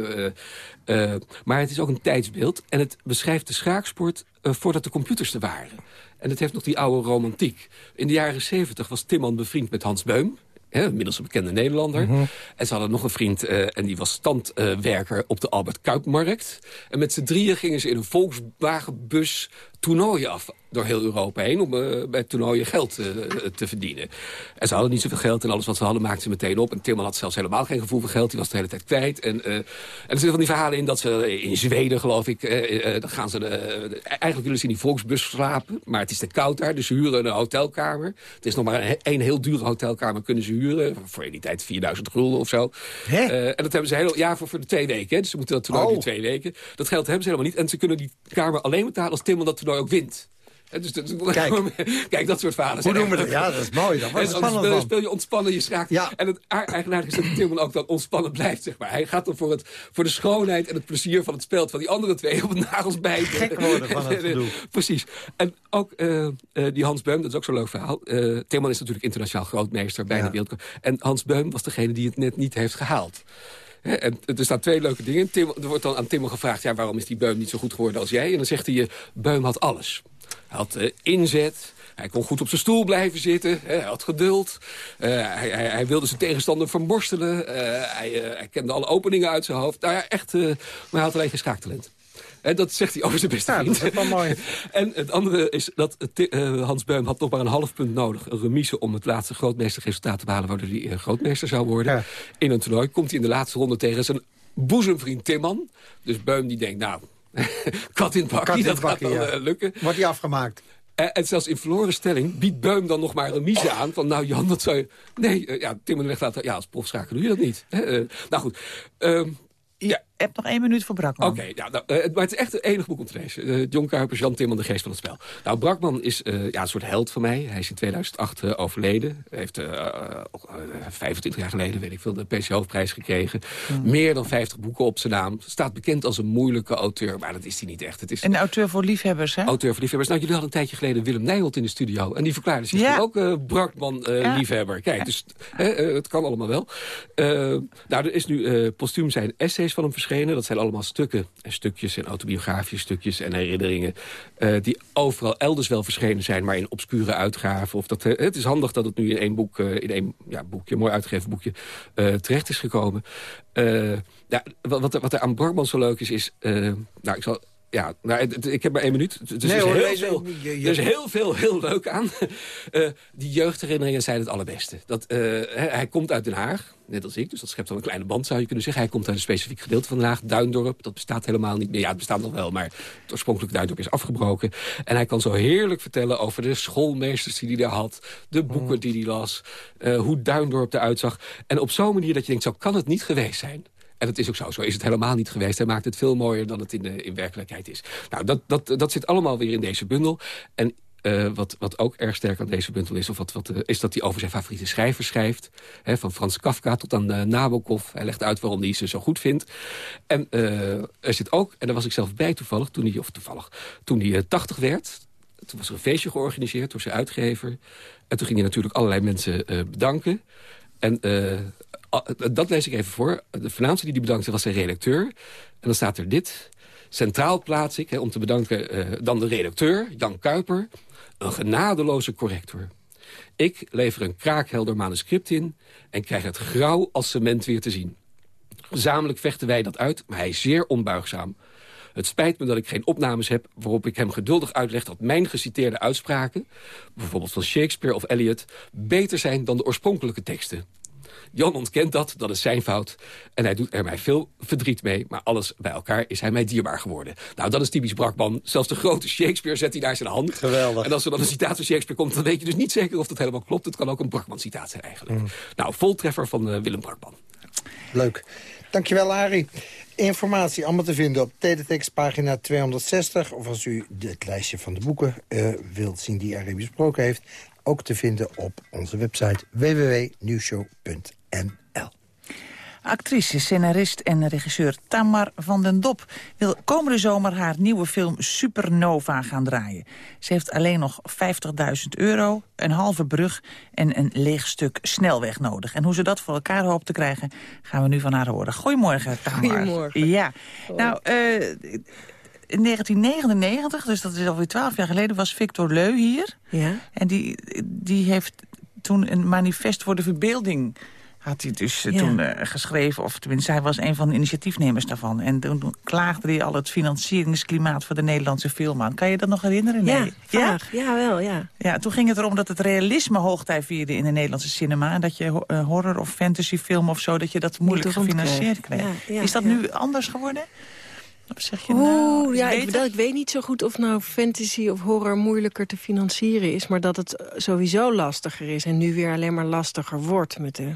eh, maar het is ook een tijdsbeeld. En het beschrijft de schaaksport voordat de computers er waren. En het heeft nog die oude romantiek. In de jaren zeventig was Timman bevriend met Hans Beum. Hè, inmiddels een bekende Nederlander. En ze hadden nog een vriend eh, en die was standwerker op de Albert Kuipmarkt. En met z'n drieën gingen ze in een Volkswagenbus toernooien af door heel Europa heen... om eh, bij toernooien geld eh, te verdienen. En ze hadden niet zoveel geld en alles wat ze hadden maakten ze meteen op. En Timman had zelfs helemaal geen gevoel voor geld. Die was de hele tijd kwijt. En, eh, en er zitten van die verhalen in dat ze in Zweden, geloof ik... dan gaan ze, eigenlijk willen ze in die Volksbus slapen. Maar het is te koud daar, dus ze huren een hotelkamer. Het is nog maar een, een heel dure hotelkamer kunnen ze huren. Voor in die tijd 4000 gulden of zo. En dat hebben ze heel, ja, voor, voor de twee weken. Hè. Dus ze moeten dat toernooi Oh. twee weken. Dat geld hebben ze helemaal niet. En ze kunnen die kamer alleen betalen als Timman dat toernooi ook wint. Dus, dus- [laughs] Kijk. Kijk, dat soort verhalen. Hoe zijn doen we dat? Ja, dat is mooi. Dat spannend speel, van. speel je ontspannen, je schaakt. Ja. En het eigenaardige is dat Timman ook dan ontspannen blijft, zeg maar. Hij gaat dan voor, het, voor de schoonheid en het plezier van het spel... terwijl die andere twee op het nagels bijten. Gek worden van het gedoe. [laughs] Precies. En ook eh, eh, die Hans Beum, dat is ook zo'n leuk verhaal. Eh Timman is natuurlijk internationaal grootmeester, bijna Ja. wereldkampioen. En Hans Beum was degene die het net niet heeft gehaald. En er staan twee leuke dingen. Tim, er wordt dan aan Timmer gevraagd... Ja, waarom is die Beum niet zo goed geworden als jij? En dan zegt hij, eh, Beum had alles. Hij had eh, inzet, hij kon goed op zijn stoel blijven zitten. Hij had geduld. eh, hij, hij, hij wilde zijn tegenstander verborstelen. hij, kende alle openingen uit zijn hoofd. Nou ja, echt, maar hij had alleen geen schaaktalent. En dat zegt hij over zijn beste Ja, vriend. dat is wel mooi. [laughs] En het andere is dat eh, eh, Hans Beum had nog maar een half punt nodig. Een remise om het laatste grootmeesterresultaat te behalen... waardoor hij eh, grootmeester zou worden. Ja. In een toernooi komt hij in de laatste ronde tegen zijn boezemvriend Timman. Dus Beum die denkt, nou, [laughs] kat in het bakkie, dat gaat wel ja. lukken. Wordt die afgemaakt? En, en zelfs in verloren stelling biedt Beum dan nog maar een remise aan. Van nou Jan, dat zou je... Nee, ja, Timman legt later... Ja, als profschaker doe je dat niet. Hè, nou goed. ehm, ja, hebt nog één minuut voor Brakman. Oké, ja, nou, eh, maar het is echt het enige boek om te lezen. Uh, John Kuipers, Jan Timman, De Geest van het Spel. Nou, Brakman is eh, ja, een soort held van mij. Hij is in 2008 uh, overleden. Hij heeft 25 jaar geleden, weet ik veel, de PC Hoofdprijs gekregen. Hmm. Meer dan 50 boeken op zijn naam. Staat bekend als een moeilijke auteur, maar dat is hij niet echt. Het is Een auteur voor liefhebbers, hè? auteur voor liefhebbers. Nou, jullie hadden een tijdje geleden Willem Nijholt in de studio. En die verklaarde zich Ja. ook Brakman-liefhebber. Kijk, dus het kan allemaal wel. Nou, er is nu postuum zijn essays van hem verschenen. Dat zijn allemaal stukken en stukjes en autobiografische stukjes en herinneringen... Uh, die overal elders wel verschenen zijn, maar in obscure uitgaven. Of dat, uh, het is handig dat het nu in één boek, uh, in één ja, boekje, mooi uitgegeven boekje, terecht is gekomen. Ja, wat, wat er aan Brakman zo leuk is, is... Nou, ik zal ja, nou, het, ik heb maar één minuut. Dus Nee, er, hoor, is heel nee, veel, nee, je- je- er is heel veel heel leuk aan. [laughs] Eh, die jeugdherinneringen zijn het allerbeste. Dat, eh, hij, hij komt uit Den Haag, net als ik. Dus dat schept wel een kleine band, zou je kunnen zeggen. Hij komt uit een specifiek gedeelte van Den Haag, Duindorp. Dat bestaat helemaal niet meer. Ja, het bestaat nog wel, maar het oorspronkelijke Duindorp is afgebroken. En hij kan zo heerlijk vertellen over de schoolmeesters die hij daar had. De boeken die hij las. eh, hoe Duindorp eruit zag. En op zo'n manier dat je denkt, zo kan het niet geweest zijn. En dat is ook zo. Zo is het helemaal niet geweest. Hij maakt het veel mooier dan het in, de, in werkelijkheid is. Nou, dat, dat, dat zit allemaal weer in deze bundel. En uh, wat, wat ook erg sterk aan deze bundel is... Of wat, wat, uh, is dat hij over zijn favoriete schrijvers schrijft. Hè, van Frans Kafka tot aan uh, Nabokov. Hij legt uit waarom hij ze zo goed vindt. En er zit ook, en daar was ik zelf bij toevallig... toen hij, of toevallig, toen hij 80 werd... Toen was er een feestje georganiseerd door zijn uitgever. En toen ging hij natuurlijk allerlei mensen bedanken. En dat lees ik even voor. De voornaamste die die bedankte was zijn redacteur. En dan staat er dit. Centraal plaats ik, hè, om te bedanken, uh, dan de redacteur, Jan Kuiper... een genadeloze corrector. Ik lever een kraakhelder manuscript in... en krijg het grauw als cement weer te zien. Gezamenlijk vechten wij dat uit, maar hij is zeer onbuigzaam. Het spijt me dat ik geen opnames heb waarop ik hem geduldig uitleg... dat mijn geciteerde uitspraken, bijvoorbeeld van Shakespeare of Eliot... beter zijn dan de oorspronkelijke teksten. Jan ontkent dat, dat is zijn fout. En hij doet er mij veel verdriet mee. Maar alles bij elkaar is hij mij dierbaar geworden. Nou, dat is typisch Brakman. Zelfs de grote Shakespeare zet hij naar zijn hand. Geweldig. En als er dan een citaat van Shakespeare komt... dan weet je dus niet zeker of dat helemaal klopt. Het kan ook een Brakman-citaat zijn eigenlijk. Mm. Nou, voltreffer van uh, Willem Brakman. Leuk. Dankjewel, Arie. Informatie allemaal te vinden op Teletext pagina 260. Of als u het lijstje van de boeken uh, wilt zien die Arie besproken heeft... ook te vinden op onze website www.nieuwshow.nl. Actrice, scenarist en regisseur Tamar van den Dop... wil komende zomer haar nieuwe film Supernova gaan draaien. Ze heeft alleen nog 50.000 euro, een halve brug en een leeg stuk snelweg nodig. En hoe ze dat voor elkaar hoopt te krijgen, gaan we nu van haar horen. Goedemorgen, Tamar. Goedemorgen. Ja, nou... Uh, in 1999, dus dat is alweer twaalf jaar geleden, was Victor Leu hier. Ja. En die, die heeft toen een manifest voor de verbeelding had hij dus ja. toen uh, geschreven, of tenminste, hij was een van de initiatiefnemers daarvan. En toen klaagde hij al het financieringsklimaat voor de Nederlandse film aan. Kan je dat nog herinneren? Nee. Ja, ja? ja, wel, ja. Ja, toen ging het erom dat het realisme hoogtij vierde in de Nederlandse cinema. En dat je uh, horror of fantasyfilm of zo, dat je dat moeilijk gefinancierd kreeg. Ja, is dat nu anders geworden? Of zeg je nou, ja, ik, ik weet niet zo goed of nou fantasy of horror moeilijker te financieren is. Maar dat het sowieso lastiger is en nu weer alleen maar lastiger wordt met de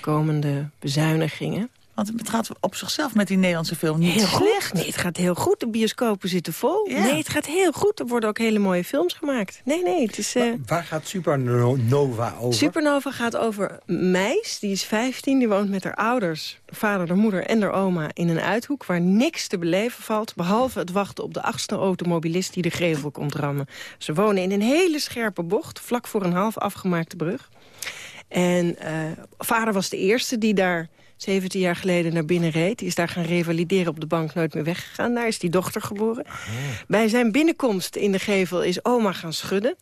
komende bezuinigingen. Want het gaat op zichzelf met die Nederlandse film niet heel slecht. Goed. Nee, het gaat heel goed. De bioscopen zitten vol. Ja. Nee, het gaat heel goed. Er worden ook hele mooie films gemaakt. Nee, nee, het is... Uh... Waar, waar gaat Supernova over? Supernova gaat over Meis. Die is 15. Die woont met haar ouders, de vader, de moeder en haar oma... in een uithoek waar niks te beleven valt... behalve het wachten op de achtste automobilist die de gevel komt rammen. Ze wonen in een hele scherpe bocht, vlak voor een half afgemaakte brug. En uh, vader was de eerste die daar 17 jaar geleden naar binnen reed. Die is daar gaan revalideren op de bank, nooit meer weggegaan. Daar is die dochter geboren. Oh. Bij zijn binnenkomst in de gevel is oma gaan schudden.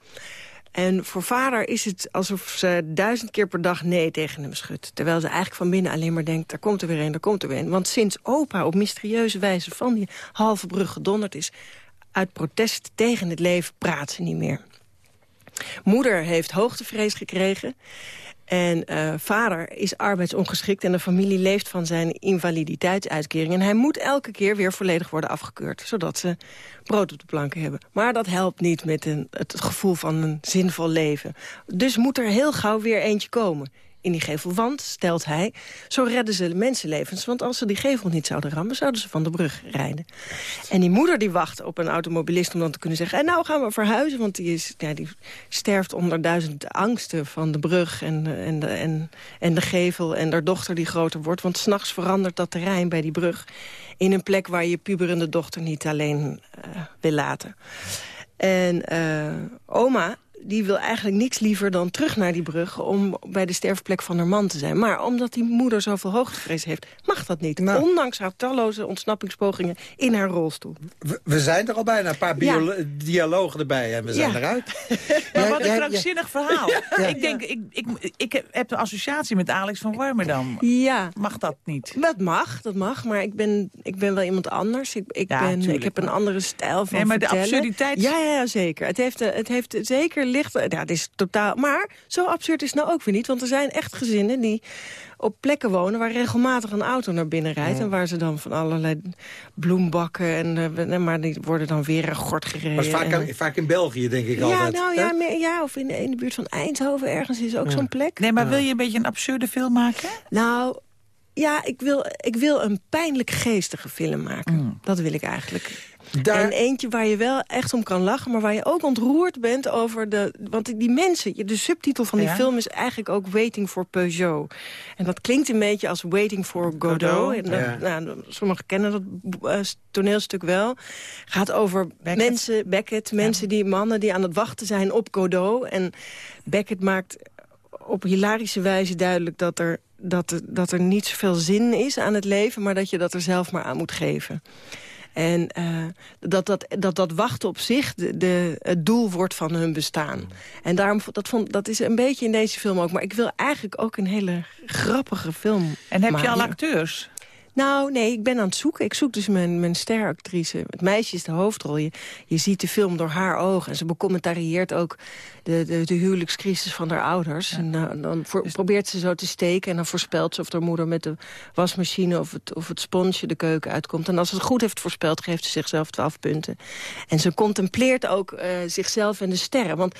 En voor vader is het alsof ze duizend keer per dag nee tegen hem schudt. Terwijl ze eigenlijk van binnen alleen maar denkt, daar komt er weer een, daar komt er weer een. Want sinds opa op mysterieuze wijze van die halve brug gedonderd is... uit protest tegen het leven praat ze niet meer. Moeder heeft hoogtevrees gekregen... En uh, vader is arbeidsongeschikt en de familie leeft van zijn invaliditeitsuitkering. En hij moet elke keer weer volledig worden afgekeurd, zodat ze brood op de planken hebben. Maar dat helpt niet met een, het gevoel van een zinvol leven. Dus moet er heel gauw weer eentje komen. In die gevel. Want, stelt hij, zo redden ze mensenlevens. Want als ze die gevel niet zouden rammen, zouden ze van de brug rijden. En die moeder die wacht op een automobilist om dan te kunnen zeggen... en nou gaan we verhuizen, want die, is, ja, die sterft onder duizend angsten... van de brug en, de- en, de, en, en de gevel en haar dochter die groter wordt. Want s'nachts verandert dat terrein bij die brug... in een plek waar je puberende dochter niet alleen eh, wil laten. En eh, oma, die wil eigenlijk niks liever dan terug naar die brug... om bij de sterfplek van haar man te zijn. Maar omdat die moeder zoveel hoogtevrees heeft, mag dat niet. Ondanks haar talloze ontsnappingspogingen in haar rolstoel. We, we zijn er al bijna, een paar bio- dialogen erbij en we zijn Ja. eruit. [laughs] Maar Ja, wat ja, een ja. krankzinnig verhaal. [laughs] Ja. Ik denk, ik, ik, ik heb de associatie met Alex van Warmerdam. Ja. Mag dat niet? Dat mag, dat mag, maar ik ben, ik ben wel iemand anders. Ik, ik, Ja, ben, ik heb een andere stijl van Nee, maar de vertellen. absurditeit- Ja, ja, ja, zeker. Het heeft, het heeft zeker licht... Ja, het is totaal... Maar zo absurd is het nou ook weer niet. Want er zijn echt gezinnen die op plekken wonen... waar regelmatig een auto naar binnen rijdt... Ja. en waar ze dan van allerlei bloembakken... En, eh, maar die worden dan weer een gort gereden. Maar vaak, en- vaak in België, denk ik ja, altijd. nou hè? ja, ja, of in, de- in de buurt van Eindhoven ergens is ook Ja. zo'n plek. Nee, maar wil je een beetje een absurde film maken? Nou, ja, ik wil, ik wil een pijnlijk geestige film maken. Mm. Dat wil ik eigenlijk. Daar- En eentje waar je wel echt om kan lachen... maar waar je ook ontroerd bent over de... Want die mensen, de subtitel van die Ja. film is eigenlijk ook Waiting for Peugeot. En dat klinkt een beetje als Waiting for Godot. En dat- ja. nou, sommigen kennen dat eh, toneelstuk wel. Gaat over mensen, Beckett, mensen die, mannen die aan het wachten zijn op Godot. En Beckett maakt op hilarische wijze duidelijk dat er, dat, dat er niet zoveel zin is aan het leven... maar dat je dat er zelf maar aan moet geven. En eh, dat, dat, dat dat wachten op zich de, de, het doel wordt van hun bestaan. En daarom, dat, vond, dat is een beetje in deze film ook. Maar ik wil eigenlijk ook een hele grappige film En heb je al acteurs? Nou, nee, ik ben aan het zoeken. Ik zoek dus mijn, mijn steractrice. Het meisje is de hoofdrol. Je, je ziet de film door haar ogen. En ze becommentarieert ook de, de, de huwelijkscrisis van haar ouders. En dan, dan voor- probeert ze zo te steken. En dan voorspelt ze of haar moeder met de wasmachine... of het, of het sponsje de keuken uitkomt. En als ze het goed heeft voorspeld, geeft ze zichzelf 12 punten. En ze contempleert ook eh, zichzelf en de sterren. Want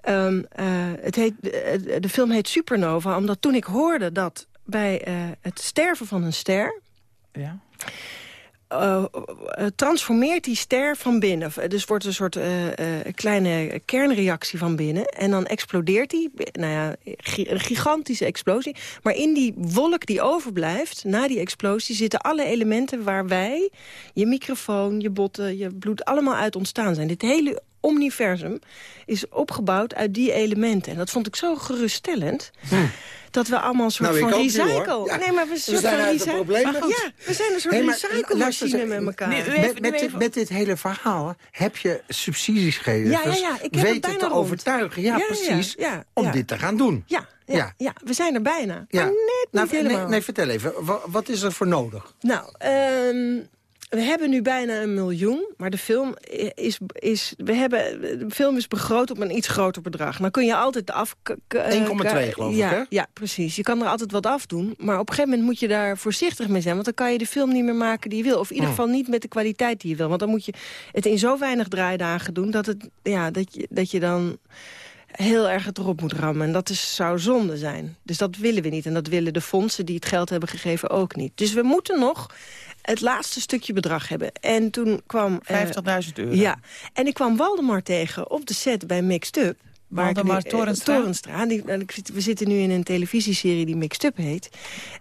ehm, eh, het heet, de, de film heet Supernova... omdat toen ik hoorde dat bij eh, het sterven van een ster Ja. eh, eh, transformeert die ster van binnen. Dus wordt een soort eh, eh, kleine kernreactie van binnen. En dan explodeert die. Nou ja, een gigantische explosie. Maar in die wolk die overblijft, na die explosie... zitten alle elementen waar wij, je microfoon, je botten, je bloed... allemaal uit ontstaan zijn. Dit hele universum is opgebouwd uit die elementen. En dat vond ik zo geruststellend... Dat we allemaal een soort Nou, van recycle. Ja. Nee, maar we, zijn uit Ja, we zijn een soort Hey, recycle-machine met elkaar. Nu, met, met, dit, even- met dit hele verhaal heb je subsidiegevers Ja, ja, ja, ik heb het weten bijna te rond. overtuigen, ja, Ja, ja, precies, ja, om ja. dit te gaan doen. Ja, ja, Ja. ja. we zijn er bijna. Ja. Maar net Nou, niet helemaal. nee, nee, vertel even, wa- wat is er voor nodig? Nou, ehm, we hebben nu bijna een miljoen, maar de film is, is, we hebben, de film is begroot op een iets groter bedrag. Dan kun je altijd af... k- k- eh, 1,2 geloof ik, ja, hè? Ja, precies. Je kan er altijd wat afdoen, maar op een gegeven moment moet je daar voorzichtig mee zijn, want dan kan je de film niet meer maken die je wil. Of in ieder Hmm. geval niet met de kwaliteit die je wil, want dan moet je het in zo weinig draaidagen doen dat, het, ja, dat, je, dat je dan heel erg het erop moet rammen. En dat is, zou zonde zijn. Dus dat willen we niet. En dat willen de fondsen die het geld hebben gegeven ook niet. Dus we moeten nog het laatste stukje bedrag hebben. En toen kwam... eh, 50.000 euro. Ja. En ik kwam Waldemar tegen op de set bij Mixed Up. Waldemar nu- eh, Torenstra? Torenstra. Die, en ik zit- we zitten nu in een televisieserie die Mixed Up heet.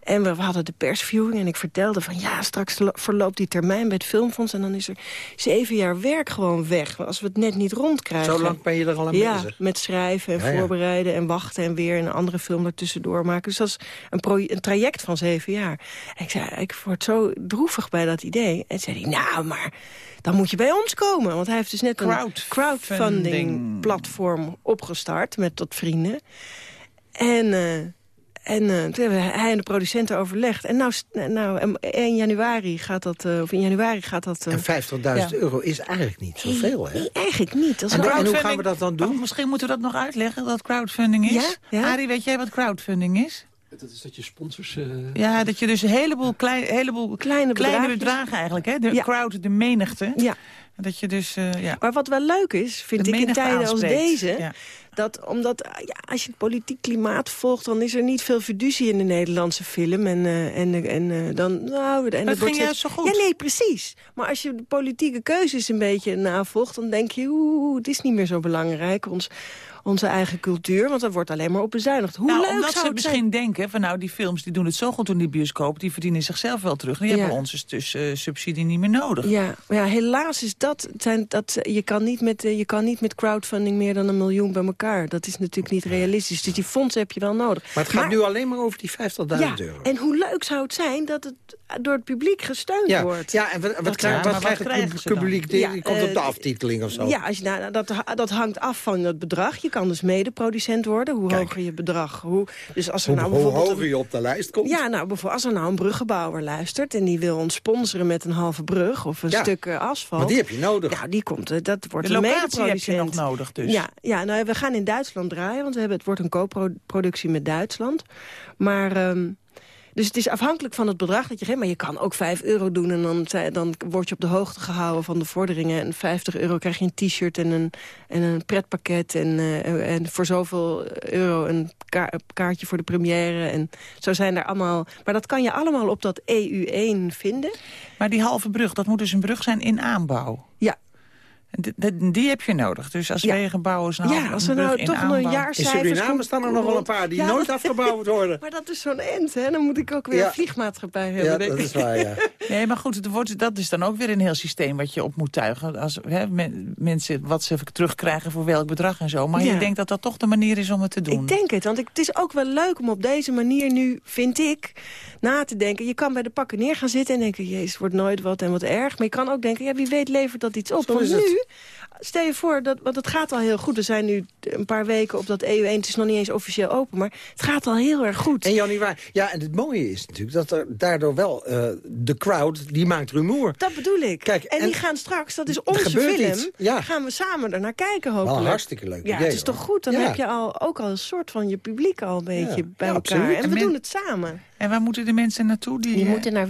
En we, we hadden de persviewing en ik vertelde van... ja, straks lo- verloopt die termijn bij het Filmfonds... en dan is er zeven jaar werk gewoon weg. Als we het net niet rondkrijgen. Zo lang ben je er al aan ja, bezig. met schrijven en Ja, ja. voorbereiden en wachten... en weer een andere film ertussendoor maken. Dus dat is een traject van zeven jaar. En ik zei, ik word zo droevig bij dat idee. En zei hij, nou, maar dan moet je bij ons komen. Want hij heeft dus net een Crowdfunding. crowdfunding-platform opgestart met tot vrienden. En... eh, en eh, toen hebben hij en de producenten overlegd. En nou, nou 1 januari gaat dat, eh, of in januari gaat dat... eh, En 50.000 ja. euro is eigenlijk niet zoveel, hè? Nee, eigenlijk niet. Dat is En, hoe gaan we dat dan doen? Oh, misschien moeten we dat nog uitleggen, dat crowdfunding is. Ja, ja. Arie, weet jij wat crowdfunding is? Dat is dat je sponsors... eh, Ja, dat je dus een heleboel, klein, heleboel Kleine kleine bedragen eigenlijk, hè? De Ja. crowd, de menigte. Ja. Dat je dus, eh, ja. Maar wat wel leuk is, vind De ik in tijden als deze... ja. Dat, omdat ja, als je het politiek klimaat volgt... dan is er niet veel fiducie in de Nederlandse film. En, eh, en, en eh, dan... Nou, en het wordt ging juist zo goed. Ja, nee, precies. Maar als je de politieke keuzes een beetje navolgt... dan denk je, oeh, het is niet meer zo belangrijk. Ons, onze eigen cultuur, want er wordt alleen maar op bezuinigd. Hoe nou, leuk omdat zou ze het misschien zijn? denken van nou die films die doen het zo goed in die bioscoop, die verdienen zichzelf wel terug. Die Ja. hebben ons dus, dus eh, subsidie niet meer nodig. Ja, maar ja, helaas is dat, zijn, dat je, kan niet met, eh, je kan niet met crowdfunding meer dan een miljoen bij elkaar. Dat is natuurlijk niet realistisch. Dus die fondsen heb je wel nodig. Maar het gaat nu alleen maar over die 50.000 ja, euro. En hoe leuk zou het zijn dat het door het publiek gesteund Ja, wordt. ja en wat, wat, krijg- Ja, wat maar krijgt wat het publiek? Die, Ja, die komt op de eh, aftiteling of zo? Ja, als je, nou, dat, dat hangt af van het bedrag. Je kan dus medeproducent worden. Hoe hoger je bedrag. Hoe, dus als er Hoe, nou hoe bijvoorbeeld hoger je op de lijst komt? Ja, nou, bijvoorbeeld als er nou een bruggenbouwer luistert... en die wil ons sponsoren met een halve brug of een Ja, stuk eh, asfalt... maar die heb je nodig. Ja, die komt, eh, dat wordt De een locatie heb je medeproducent. nog nodig dus. Ja, ja nou, we gaan in Duitsland draaien, want we hebben, het wordt een co-productie met Duitsland. Maar... ehm, dus het is afhankelijk van het bedrag dat je geeft. Maar je kan ook 5 euro doen en dan, dan word je op de hoogte gehouden van de vorderingen. En 50 euro krijg je een t-shirt en een, en een pretpakket. En, eh, en voor zoveel euro een ka- kaartje voor de première. En zo zijn er allemaal... Maar dat kan je allemaal op dat EU1 vinden. Maar die halve brug, dat moet dus een brug zijn in aanbouw. Ja. En die- die, heb je nodig. Dus als Ja. wegenbouwers nou Ja, als brug nou toch nog een aanbouw- jaar In Suriname staan er nog wel een paar die Ja, nooit dat- afgebouwd worden. [laughs] Maar dat is zo'n end, hè? Dan moet ik ook weer Ja. een vliegmaatschappij hebben. Ja, denk dat is waar, ja. [laughs] Nee, maar goed, het wordt, dat is dan ook weer een heel systeem wat je op moet tuigen. Als hè, men- mensen wat ze terugkrijgen voor welk bedrag en zo. Maar Ja. je denkt dat dat toch de manier is om het te doen. Ik denk het, want ik, het is ook wel leuk om op deze manier nu, vind ik, na te denken. Je kan bij de pakken neer gaan zitten en denken, jezus, het wordt nooit wat en wat erg. Maar je kan ook denken, ja, wie weet levert dat iets op. Zo Want is het. Nu, stel je voor, dat, want het gaat al heel goed. We zijn nu een paar weken op dat EU1, het is nog niet eens officieel open, maar het gaat al heel erg goed. En januari. Ja, en het mooie is natuurlijk dat er daardoor wel eh, de crowd, die maakt rumoer. Dat bedoel ik. Kijk, en, en die gaan straks, dat is er onze gebeurt film, iets. Ja. gaan we samen er naar kijken Wel hopelijk. een hartstikke leuk Ja, idee, het is toch goed, dan Ja. heb je al, ook al een soort van je publiek al een beetje Ja. bij Ja, elkaar. absoluut. En En we men- doen het samen. En waar moeten de mensen naartoe? Die, Je eh, moet er naar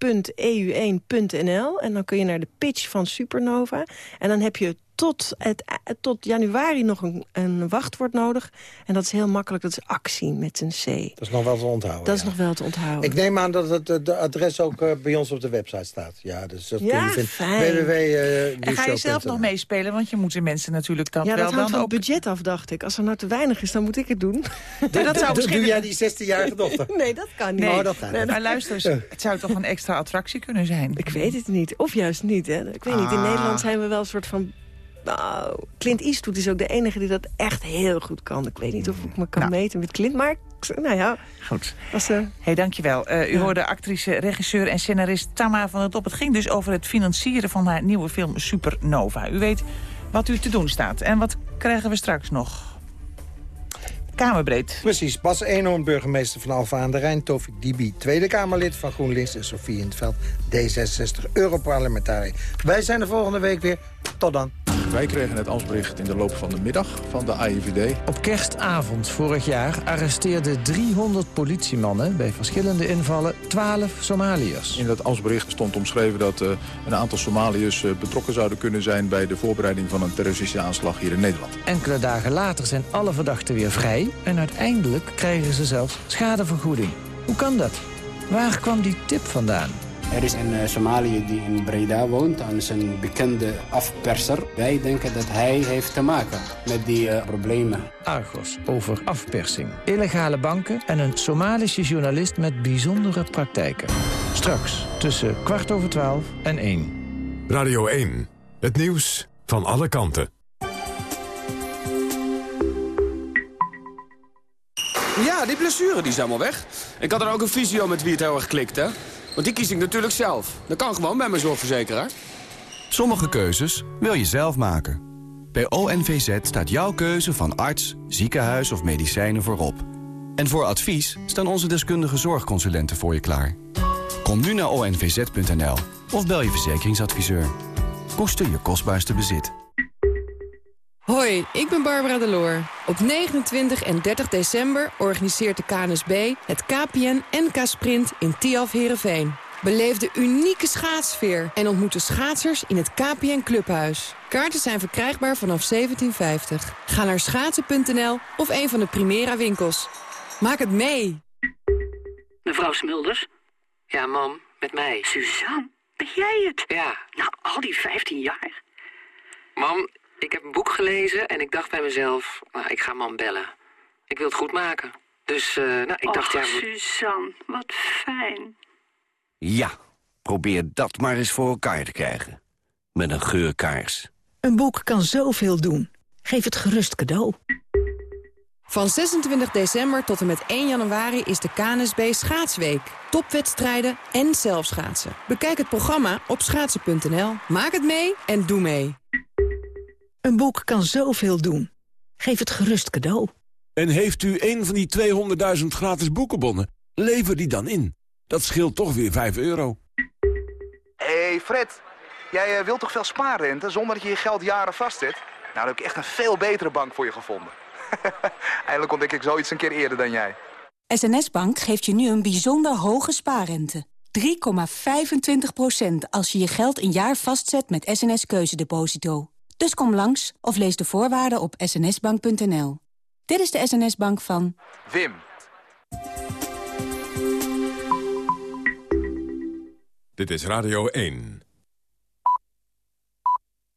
www.eu1.nl en dan kun je naar de pitch van Supernova. En dan heb je tot, het, tot januari nog een, een wachtwoord nodig. En dat is heel makkelijk, dat is actie met een C. Dat is nog wel te onthouden. Dat is ja. nog wel te onthouden. Ik neem aan dat het eh, de adres ook eh, bij ons op de website staat. Ja, dus dat Ja, kun je vinden. fijn. www. eh, en ga je zelf nog meespelen? Want je moet de mensen natuurlijk dat ja, wel dat hangt dan van het ook... budget af, dacht ik. Als er nou te weinig is, dan moet ik het doen. dat zou [laughs] misschien... Doe jij die 16-jarige dochter? [laughs] nee, dat kan niet. Nee, Oh, dat gaat maar luister eens, het zou toch een extra attractie kunnen zijn? Ik weet het niet. Of juist niet. Hè. Ik weet niet. In Ah. Nederland zijn we wel een soort van... Nou, Clint Eastwood is ook de enige die dat echt heel goed kan. Ik weet niet of ik me kan Nou. meten met Clint, maar... ik- Nou ja, Goed. als, eh, Hey, dankjewel. Eh, u Ja. hoorde actrice, regisseur en scenarist Tamara van der Top. Het ging dus over het financieren van haar nieuwe film Supernova. U weet wat u te doen staat. En wat krijgen we straks nog? Kamerbreed. Precies, Bas Eenhoorn, burgemeester van Alfa aan de Rijn... Tofik Dibi, Tweede Kamerlid van GroenLinks... en Sofie in het Veld, D66, Europarlementariër. Wij zijn er volgende week weer. Tot dan. Wij kregen het ambtsbericht in de loop van de middag van de AIVD. Op kerstavond vorig jaar arresteerden 300 politiemannen... bij verschillende invallen 12 Somaliërs. In dat ambtsbericht stond omschreven dat eh, een aantal Somaliërs eh, betrokken zouden kunnen zijn... bij de voorbereiding van een terroristische aanslag hier in Nederland. Enkele dagen later zijn alle verdachten weer vrij... en uiteindelijk krijgen ze zelfs schadevergoeding. Hoe kan dat? Waar kwam die tip vandaan? Er is een uh, Somaliër die in Breda woont, en is een bekende afperser. Wij denken dat hij heeft te maken met die uh, problemen. Argos over afpersing, illegale banken en een Somalische journalist met bijzondere praktijken. Straks tussen kwart over twaalf en één. Radio 1, het nieuws van alle kanten. Ja, die blessure die is helemaal weg. Ik had er ook een visio met wie het heel erg klikt, hè. Want die kies ik natuurlijk zelf. Dat kan gewoon bij mijn zorgverzekeraar. Sommige keuzes wil je zelf maken. Bij ONVZ staat jouw keuze van arts, ziekenhuis of medicijnen voorop. En voor advies staan onze deskundige zorgconsulenten voor je klaar. Kom nu naar onvz.nl of bel je verzekeringsadviseur. Koester je kostbaarste bezit. Hoi, ik ben Barbara Deloor. Op 29 en 30 december organiseert de KNSB het KPN NK Sprint in Tialf Herenveen. Beleef de unieke schaatsfeer en ontmoet de schaatsers in het KPN Clubhuis. Kaarten zijn verkrijgbaar vanaf 1750. Ga naar schaatsen.nl of een van de Primera winkels. Maak het mee! Mevrouw Smulders? Ja, mam, met mij. Suzanne, ben jij het? Ja. Nou, al die 15 jaar. Mam, ik heb een boek gelezen en ik dacht bij mezelf... Nou, ik ga mam bellen. Ik wil het goed maken. Dus, eh, nou, ik dacht... ja, Suzanne, wat fijn. Ja, probeer dat maar eens voor elkaar te krijgen. Met een geurkaars. Een boek kan zoveel doen. Geef het gerust cadeau. Van 26 december tot en met 1 januari is de KNSB Schaatsweek. Topwedstrijden en zelfschaatsen. Bekijk het programma op schaatsen.nl. Maak het mee en doe mee. Een boek kan zoveel doen. Geef het gerust cadeau. En heeft u een van die 200.000 gratis boekenbonnen? Lever die dan in. Dat scheelt toch weer 5 euro. hey Fred, jij eh, wilt toch veel spaarrente zonder dat je je geld jaren vastzet? Nou, dan heb ik echt een veel betere bank voor je gevonden. [laughs] Eindelijk ontdek ik zoiets een keer eerder dan jij. SNS Bank geeft je nu een bijzonder hoge spaarrente. 3,25% als je je geld een jaar vastzet met SNS Keuzedeposito. Dus kom langs of lees de voorwaarden op snsbank.nl. Dit is de SNS Bank van... Wim. Dit is Radio 1.